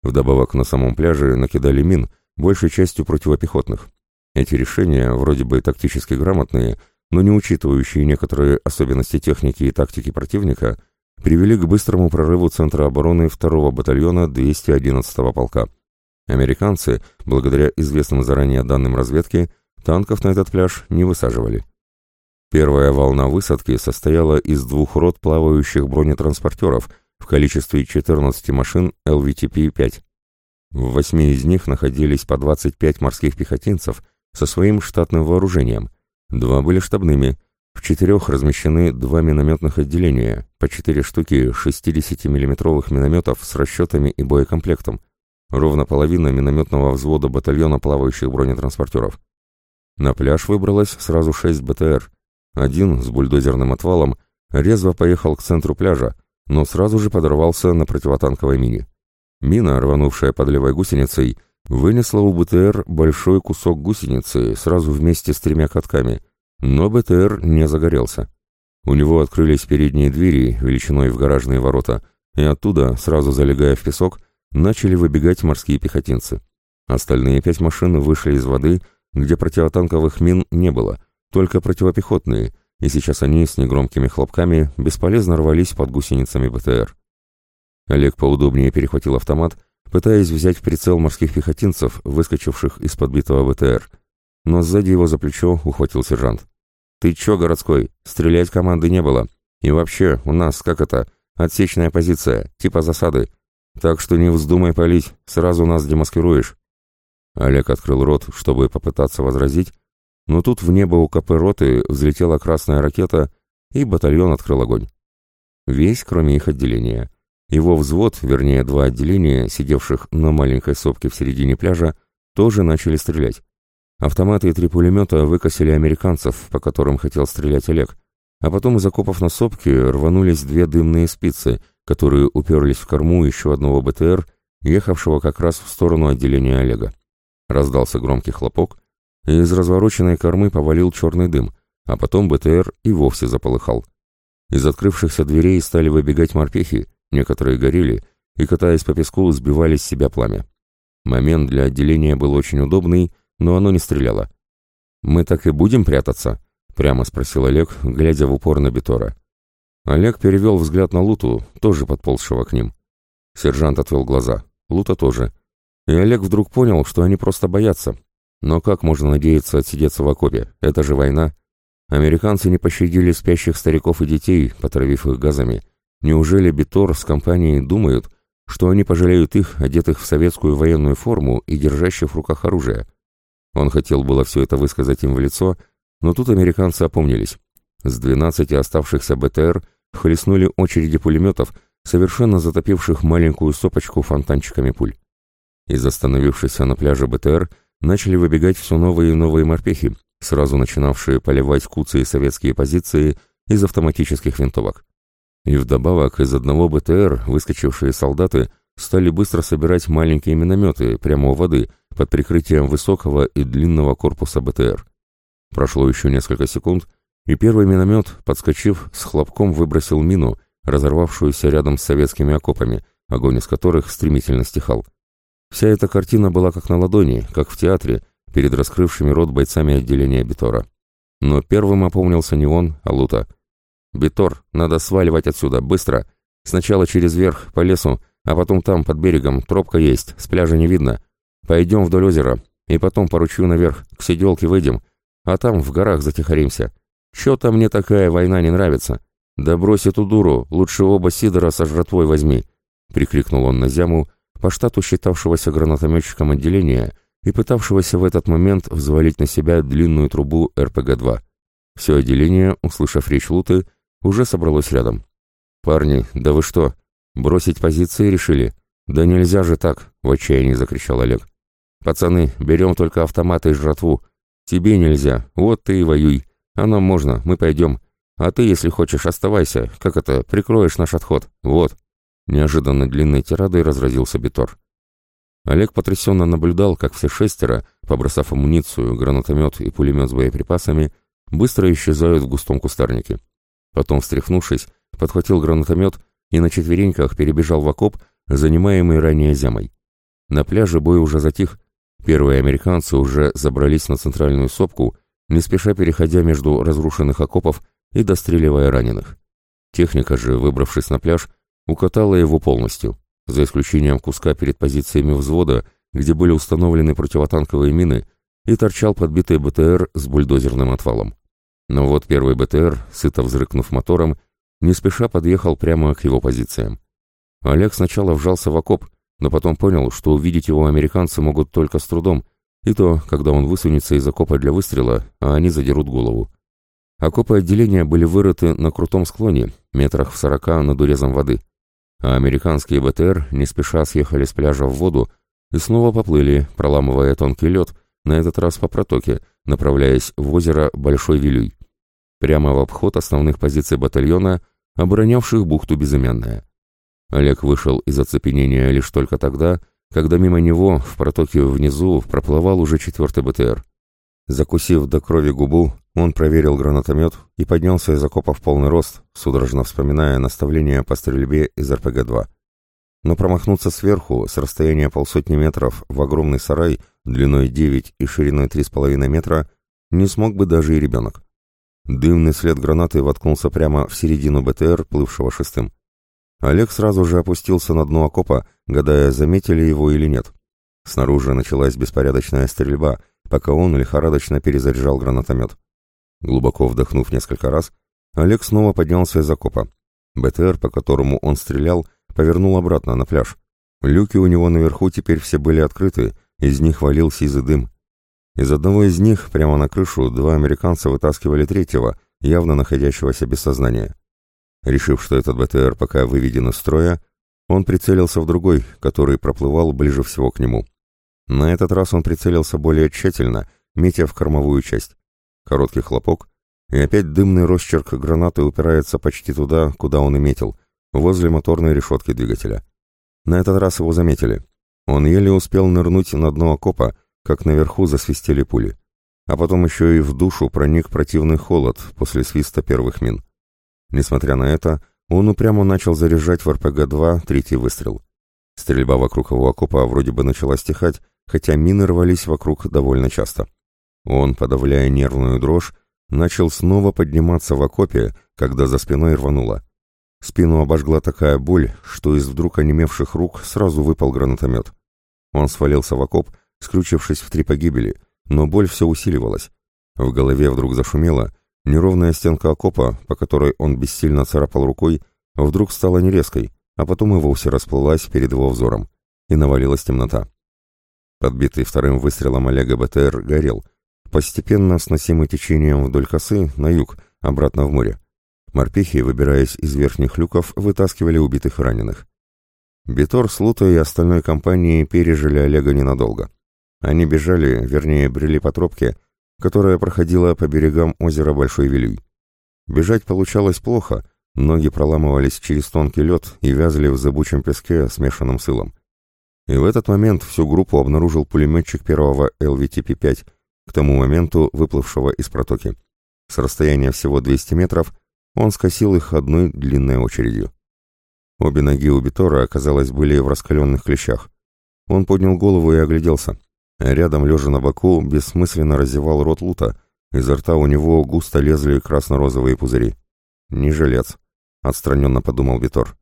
Вдобавок на самом пляже накидали мин, большей частью противопехотных. Эти решения, вроде бы тактически грамотные, но не учитывающие некоторые особенности техники и тактики противника, привели к быстрому прорыву центра обороны 2-го батальона 211-го полка. Американцы, благодаря известным заранее данным разведки, танков на этот пляж не высаживали. Первая волна высадки состояла из двух рот плавающих бронетранспортеров, в количестве 14 машин ЛВТП-5. В восьми из них находились по 25 морских пехотинцев со своим штатным вооружением. Два были штабными, в четырех размещены два минометных отделения, по четыре штуки 60 миллиметровых минометов с расчетами и боекомплектом, ровно половина минометного взвода батальона плавающих бронетранспортеров. На пляж выбралось сразу шесть БТР. Один с бульдозерным отвалом резво поехал к центру пляжа, но сразу же подорвался на противотанковой мине. Мина, рванувшая под левой гусеницей, вынесла у БТР большой кусок гусеницы сразу вместе с тремя катками, но БТР не загорелся. У него открылись передние двери величиной в гаражные ворота, и оттуда, сразу залегая в песок, начали выбегать морские пехотинцы. Остальные пять машин вышли из воды, где противотанковых мин не было, только противопехотные, и сейчас они с негромкими хлопками бесполезно рвались под гусеницами БТР. Олег поудобнее перехватил автомат, пытаясь взять в прицел морских пехотинцев, выскочивших из подбитого БТР. Но сзади его за плечо ухватил сержант. «Ты чё, городской? Стрелять команды не было. И вообще, у нас, как это, отсечная позиция, типа засады. Так что не вздумай палить, сразу нас демаскируешь». Олег открыл рот, чтобы попытаться возразить, но тут в небо у КП роты взлетела красная ракета, и батальон открыл огонь. Весь, кроме их отделения. Его взвод, вернее два отделения, сидевших на маленькой сопке в середине пляжа, тоже начали стрелять. Автоматы и три пулемета выкосили американцев, по которым хотел стрелять Олег, а потом из окопов на сопке рванулись две дымные спицы, которые уперлись в корму еще одного БТР, ехавшего как раз в сторону отделения Олега. Раздался громкий хлопок, и из развороченной кормы повалил черный дым, а потом БТР и вовсе заполыхал. Из открывшихся дверей стали выбегать морпехи, некоторые горели, и, катаясь по песку, сбивали с себя пламя. Момент для отделения был очень удобный, но оно не стреляло. «Мы так и будем прятаться?» — прямо спросил Олег, глядя в упор на Битора. Олег перевел взгляд на Луту, тоже подползшего к ним. Сержант отвел глаза. Лута тоже. И Олег вдруг понял, что они просто боятся, но как можно надеяться отсидеться в окопе? Это же война. Американцы не пощадили спящих стариков и детей, потравив их газами. Неужели Битор с компанией думают, что они пожалеют их, одетых в советскую военную форму и держащих в руках оружие? Он хотел было все это высказать им в лицо, но тут американцы опомнились. С 12 оставшихся БТР хлестнули очереди пулеметов, совершенно затопивших маленькую сопочку фонтанчиками пуль. Из остановившихся на пляже БТР начали выбегать все новые и новые морпехи, сразу начинавшие поливать куцы и советские позиции из автоматических винтовок. И вдобавок из одного БТР выскочившие солдаты стали быстро собирать маленькие минометы прямо у воды под прикрытием высокого и длинного корпуса БТР. Прошло еще несколько секунд, и первый миномет, подскочив, с хлопком выбросил мину, разорвавшуюся рядом с советскими окопами, огонь из которых стремительно стихал. Вся эта картина была как на ладони, как в театре, перед раскрывшими рот бойцами отделения Битора. Но первым опомнился не он, а Лута. «Битор, надо сваливать отсюда, быстро! Сначала через верх, по лесу, а потом там, под берегом, тропка есть, с пляжа не видно. Пойдем вдоль озера, и потом по ручью наверх, к седелке выйдем, а там в горах затихаримся. Чё-то мне такая война не нравится. Да брось эту дуру, лучше оба Сидора со жратвой возьми!» — прикрикнул он на зяму, по штату считавшегося гранатометчиком отделения и пытавшегося в этот момент взвалить на себя длинную трубу РПГ-2. Все отделение, услышав речь Луты, уже собралось рядом. «Парни, да вы что, бросить позиции решили? Да нельзя же так!» — в отчаянии закричал Олег. «Пацаны, берем только автоматы и жратву. Тебе нельзя, вот ты и воюй. А нам можно, мы пойдем. А ты, если хочешь, оставайся. Как это, прикроешь наш отход. Вот». Неожиданно длинной тирадой разразился Битор. Олег потрясенно наблюдал, как все шестеро, побросав амуницию, гранатомет и пулемет с боеприпасами, быстро исчезают в густом кустарнике. Потом, встряхнувшись, подхватил гранатомет и на четвереньках перебежал в окоп, занимаемый ранее зямой. На пляже бой уже затих. Первые американцы уже забрались на центральную сопку, не спеша переходя между разрушенных окопов и достреливая раненых. Техника же, выбравшись на пляж, укатала его полностью, за исключением куска перед позициями взвода, где были установлены противотанковые мины, и торчал подбитый БТР с бульдозерным отвалом. Но вот первый БТР, сыто взрыкнув мотором, не спеша подъехал прямо к его позициям. Олег сначала вжался в окоп, но потом понял, что увидеть его американцы могут только с трудом, и то, когда он высунется из окопа для выстрела, а они задерут голову. Окопы отделения были вырыты на крутом склоне, метрах в сорока над урезом воды, а американские БТР не спеша съехали с пляжа в воду и снова поплыли, проламывая тонкий лед, на этот раз по протоке, направляясь в озеро Большой Вилюй прямо в обход основных позиций батальона, оборонявших бухту Безымянная. Олег вышел из оцепенения лишь только тогда, когда мимо него в протоке внизу проплывал уже четвертый БТР. Закусив до крови губу, он проверил гранатомет и поднялся из окопа в полный рост, судорожно вспоминая наставления по стрельбе из РПГ-2. Но промахнуться сверху, с расстояния полсотни метров, в огромный сарай, длиной 9 и шириной 3,5 метра, не смог бы даже и ребенок. Дымный след гранаты воткнулся прямо в середину БТР, плывшего шестым. Олег сразу же опустился на дно окопа, гадая, заметили его или нет. Снаружи началась беспорядочная стрельба, пока он лихорадочно перезаряжал гранатомет. Глубоко вдохнув несколько раз, Олег снова поднялся из окопа. БТР, по которому он стрелял, повернул обратно на пляж. Люки у него наверху теперь все были открыты, из них валил сизый дым. Из одного из них, прямо на крышу, два американца вытаскивали третьего, явно находящегося без сознания. Решив, что этот БТР пока выведен из строя, он прицелился в другой, который проплывал ближе всего к нему. На этот раз он прицелился более тщательно, метя в кормовую часть. Короткий хлопок, и опять дымный росчерк гранаты упирается почти туда, куда он и метил, возле моторной решетки двигателя. На этот раз его заметили. Он еле успел нырнуть на дно окопа, как наверху засвистели пули. А потом еще и в душу проник противный холод после свиста первых мин. Несмотря на это, он упрямо начал заряжать в РПГ-2 третий выстрел. Стрельба вокруг его окопа вроде бы начала стихать, хотя мины рвались вокруг довольно часто. Он, подавляя нервную дрожь, начал снова подниматься в окопе, когда за спиной рвануло. Спину обожгла такая боль, что из вдруг онемевших рук сразу выпал гранатомет. Он свалился в окоп скрючившись в три погибели, но боль все усиливалась. В голове вдруг зашумело, неровная стенка окопа, по которой он бессильно царапал рукой, вдруг стала нерезкой, а потом и вовсе расплылась перед его взором, и навалилась темнота. Подбитый вторым выстрелом Олега БТР горел, постепенно сносимый течением вдоль косы на юг, обратно в море. Морпехи, выбираясь из верхних люков, вытаскивали убитых и раненых. Битор с Лутой и остальной компанией пережили Олега ненадолго. Они бежали, вернее, брели по тропке, которая проходила по берегам озера Большой Вилюй. Бежать получалось плохо, ноги проламывались через тонкий лед и вязли в зыбучем песке, смешанном с илом. И в этот момент всю группу обнаружил пулеметчик первого ЛВТП-5, к тому моменту выплывшего из протоки. С расстояния всего 200 метров он скосил их одной длинной очередью. Обе ноги у Битора, оказалось, были в раскаленных клещах. Он поднял голову и огляделся. Рядом, лежа на боку, бессмысленно разевал рот лута. Изо рта у него густо лезли красно-розовые пузыри. «Не жилец», — отстраненно подумал Витор.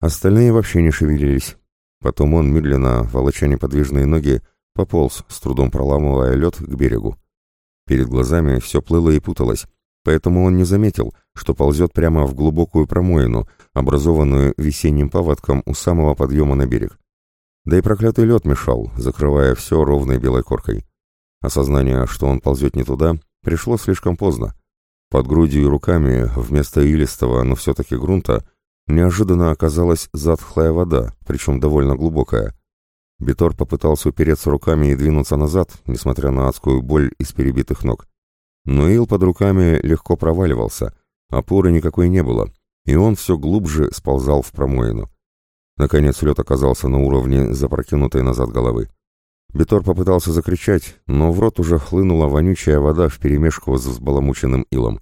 Остальные вообще не шевелились. Потом он, медленно, волоча неподвижные ноги, пополз, с трудом проламывая лед к берегу. Перед глазами все плыло и путалось, поэтому он не заметил, что ползет прямо в глубокую промоину, образованную весенним паводком у самого подъема на берег. Да и проклятый лед мешал, закрывая все ровной белой коркой. Осознание, что он ползет не туда, пришло слишком поздно. Под грудью и руками, вместо илистого, но все-таки грунта, неожиданно оказалась затхлая вода, причем довольно глубокая. Битор попытался упереться руками и двинуться назад, несмотря на адскую боль из перебитых ног. Но ил под руками легко проваливался, опоры никакой не было, и он все глубже сползал в промоину. Наконец лед оказался на уровне запрокинутой назад головы. Битор попытался закричать, но в рот уже хлынула вонючая вода вперемешку с взбаламученным илом.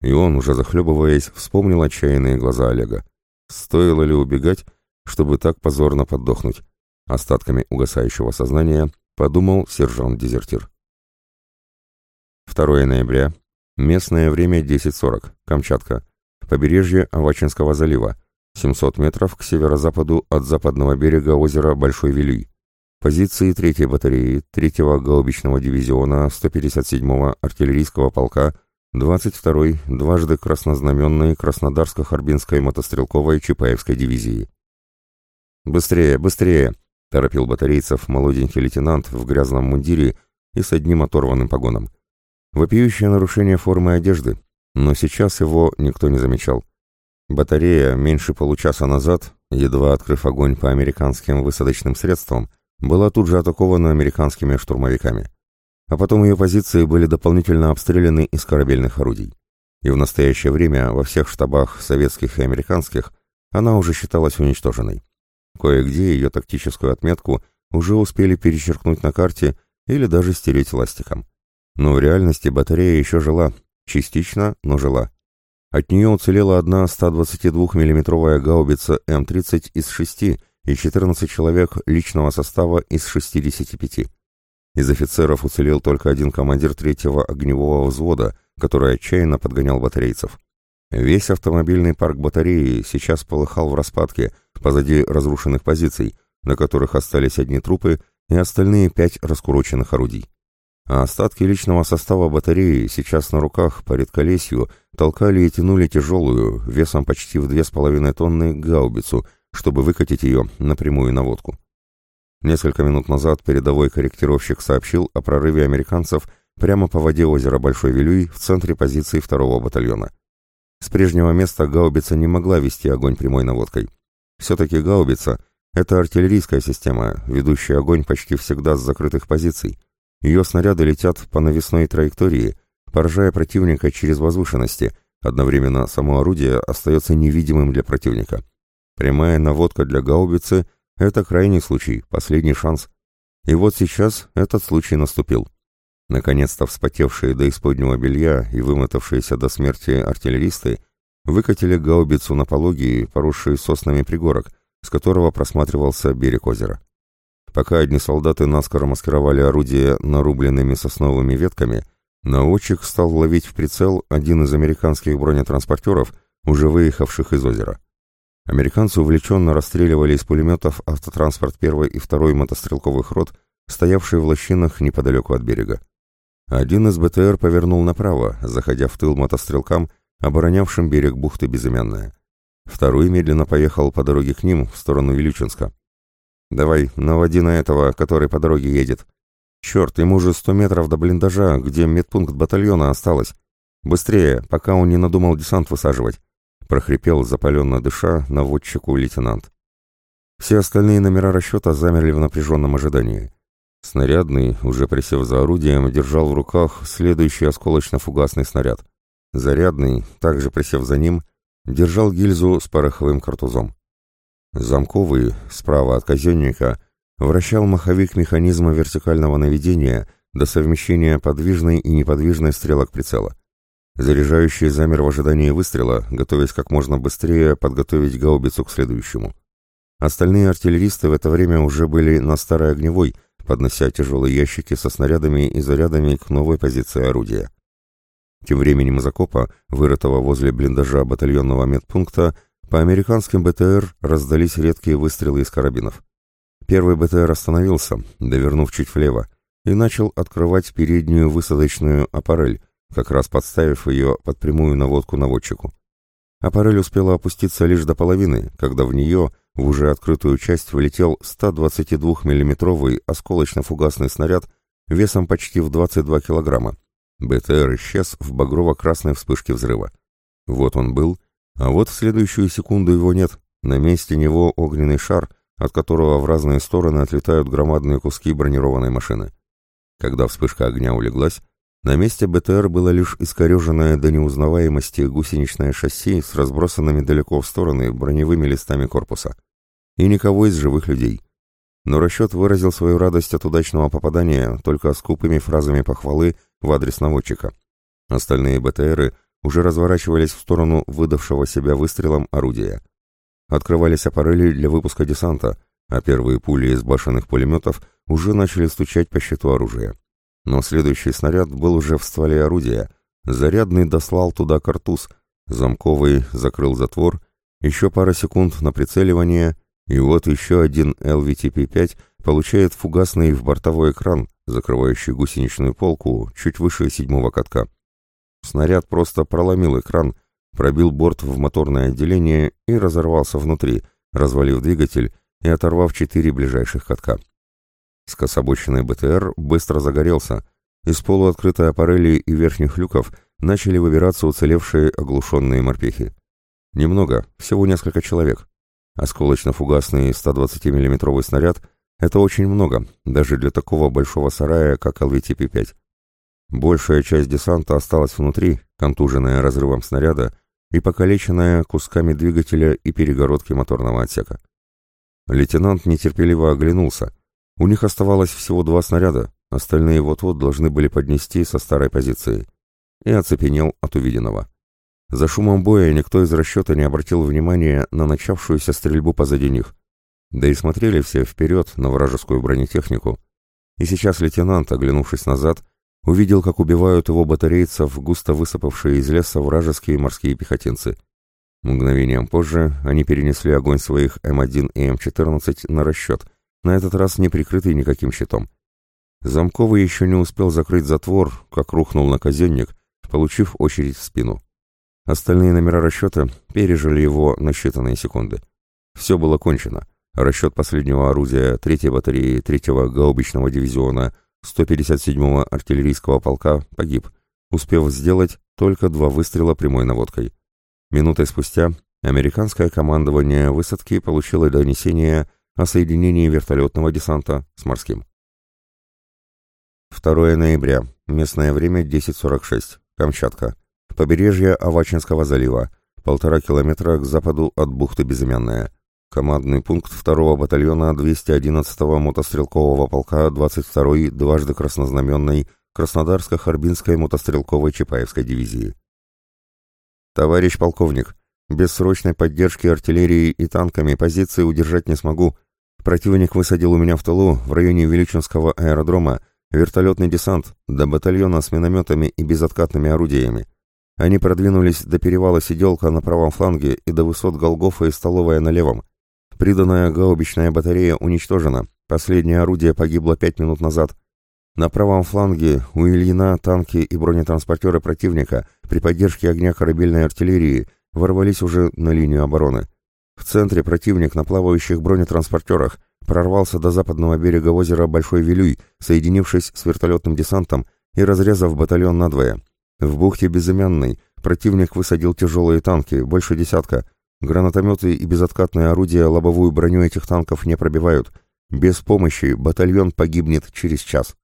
И он, уже захлебываясь, вспомнил отчаянные глаза Олега. Стоило ли убегать, чтобы так позорно поддохнуть? Остатками угасающего сознания подумал сержант-дезертир. 2 ноября. Местное время 10.40. Камчатка. Побережье Авачинского залива. 700 метров к северо-западу от западного берега озера Большой Вилюй. Позиции 3-й батареи 3-го гаубичного дивизиона 157-го артиллерийского полка 22-й дважды краснознаменной Краснодарско-Харбинской мотострелковой Чапаевской дивизии. «Быстрее, быстрее!» — торопил батарейцев молоденький лейтенант в грязном мундире и с одним оторванным погоном. Вопиющее нарушение формы одежды, но сейчас его никто не замечал. Батарея меньше получаса назад, едва открыв огонь по американским высадочным средствам, была тут же атакована американскими штурмовиками. А потом ее позиции были дополнительно обстреляны из корабельных орудий. И в настоящее время во всех штабах советских и американских она уже считалась уничтоженной. Кое-где ее тактическую отметку уже успели перечеркнуть на карте или даже стереть ластиком. Но в реальности батарея еще жила, частично, но жила. От нее уцелела одна 122 миллиметровая гаубица М-30 из 6 и 14 человек личного состава из 65. Из офицеров уцелел только один командир третьего огневого взвода, который отчаянно подгонял батарейцев. Весь автомобильный парк батареи сейчас полыхал в распадке, позади разрушенных позиций, на которых остались одни трупы и остальные пять раскуроченных орудий. А остатки личного состава батареи сейчас на руках по редколесью толкали и тянули тяжелую, весом почти в две с половиной тонны, гаубицу, чтобы выкатить ее напрямую на водку. Несколько минут назад передовой корректировщик сообщил о прорыве американцев прямо по воде озера Большой Вилюй в центре позиции второго батальона. С прежнего места гаубица не могла вести огонь прямой наводкой. Все-таки гаубица — это артиллерийская система, ведущая огонь почти всегда с закрытых позиций. Ее снаряды летят по навесной траектории, поражая противника через возвышенности, одновременно само орудие остается невидимым для противника. Прямая наводка для гаубицы — это крайний случай, последний шанс. И вот сейчас этот случай наступил. Наконец-то вспотевшие до исподнего белья и вымотавшиеся до смерти артиллеристы выкатили гаубицу на пологий, поросший соснами пригорок, с которого просматривался берег озера. Пока одни солдаты наскоро маскировали орудие нарубленными сосновыми ветками, научик стал ловить в прицел один из американских бронетранспортеров, уже выехавших из озера. Американцы увлеченно расстреливали из пулеметов автотранспорт первой и второй мотострелковых рот, стоявшие в лощинах неподалеку от берега. Один из БТР повернул направо, заходя в тыл мотострелкам, оборонявшим берег бухты Безымянная. Второй медленно поехал по дороге к ним, в сторону Вилючинска. «Давай, наводи на этого, который по дороге едет. Черт, ему же сто метров до блиндажа, где медпункт батальона осталось. Быстрее, пока он не надумал десант высаживать», — прохрипел, запаленно дыша, наводчику лейтенант. Все остальные номера расчета замерли в напряженном ожидании. Снарядный, уже присев за орудием, держал в руках следующий осколочно-фугасный снаряд. Зарядный, также присев за ним, держал гильзу с пороховым картузом. Замковый, справа от казенника, вращал маховик механизма вертикального наведения до совмещения подвижной и неподвижной стрелок прицела. Заряжающий замер в ожидании выстрела, готовясь как можно быстрее подготовить гаубицу к следующему. Остальные артиллеристы в это время уже были на старой огневой, поднося тяжелые ящики со снарядами и зарядами к новой позиции орудия. Тем временем из окопа, вырытого возле блиндажа батальонного медпункта, по американским БТР раздались редкие выстрелы из карабинов. Первый БТР остановился, довернув чуть влево, и начал открывать переднюю высадочную аппарель, как раз подставив ее под прямую наводку наводчику. Аппарель успела опуститься лишь до половины, когда в нее, в уже открытую часть, влетел 122 миллиметровый осколочно-фугасный снаряд весом почти в 22 килограмма. БТР исчез в багрово-красной вспышке взрыва. Вот он был, а вот в следующую секунду его нет. На месте него огненный шар, от которого в разные стороны отлетают громадные куски бронированной машины. Когда вспышка огня улеглась, на месте БТР было лишь искореженное до неузнаваемости гусеничное шасси с разбросанными далеко в стороны броневыми листами корпуса. И никого из живых людей. Но расчет выразил свою радость от удачного попадания только скупыми фразами похвалы в адрес наводчика. Остальные БТРы уже разворачивались в сторону выдавшего себя выстрелом орудия. Открывались аппарели для выпуска десанта, а первые пули из башенных пулеметов уже начали стучать по щиту оружия. Но следующий снаряд был уже в стволе орудия. Зарядный дослал туда картуз, замковый закрыл затвор, еще пара секунд на прицеливание, и вот еще один ЛВТП-5 получает фугасный в бортовой экран, закрывающий гусеничную полку чуть выше седьмого катка. Снаряд просто проломил экран, пробил борт в моторное отделение и разорвался внутри, развалив двигатель и оторвав четыре ближайших катка. Скособоченный БТР быстро загорелся. Из полуоткрытой аппарели и верхних люков начали выбираться уцелевшие оглушенные морпехи. Немного, всего несколько человек. Осколочно-фугасный 120 миллиметровый снаряд — это очень много, даже для такого большого сарая, как ЛВТП-5. Большая часть десанта осталась внутри, контуженная разрывом снаряда и покалеченная кусками двигателя и перегородки моторного отсека. Лейтенант нетерпеливо оглянулся, у них оставалось всего два снаряда, остальные вот-вот должны были поднести со старой позиции. И оцепенел от увиденного. За шумом боя никто из расчета не обратил внимания на начавшуюся стрельбу позади них. Да и смотрели все вперед на вражескую бронетехнику. И сейчас лейтенант, оглянувшись назад, увидел, как убивают его батарейцев, густо высыпавшие из леса вражеские морские пехотинцы. Мгновением позже они перенесли огонь своих М1 и М14 на расчет — на этот раз не прикрытый никаким щитом. Замковый еще не успел закрыть затвор, как рухнул на казенник, получив очередь в спину. Остальные номера расчета пережили его на считанные секунды. Все было кончено. Расчет последнего орудия 3-й батареи 3-го гаубичного дивизиона 157-го артиллерийского полка погиб, успев сделать только два выстрела прямой наводкой. Минутой спустя американское командование высадки получило донесение о соединении вертолетного десанта с морским. 2 ноября. Местное время 10.46. Камчатка. Побережье Авачинского залива. Полтора километра к западу от бухты Безымянная. Командный пункт 2-го батальона 211-го мотострелкового полка 22-й дважды краснознаменной Краснодарско-Харбинской мотострелковой Чапаевской дивизии. Товарищ полковник, без срочной поддержки артиллерии и танками позиции удержать не смогу, Противник высадил у меня в тылу, в районе Величинского аэродрома, вертолетный десант до батальона с минометами и безоткатными орудиями. Они продвинулись до перевала Сиделка на правом фланге и до высот Голгофа и Столовая на левом. Приданная гаубичная батарея уничтожена. Последнее орудие погибло пять минут назад. На правом фланге у Ильина танки и бронетранспортеры противника при поддержке огня корабельной артиллерии ворвались уже на линию обороны. В центре противник на плавающих бронетранспортерах прорвался до западного берега озера Большой Вилюй, соединившись с вертолетным десантом и разрезав батальон надвое. В бухте Безымянной противник высадил тяжелые танки, больше десятка. Гранатометы и безоткатные орудия лобовую броню этих танков не пробивают. Без помощи батальон погибнет через час.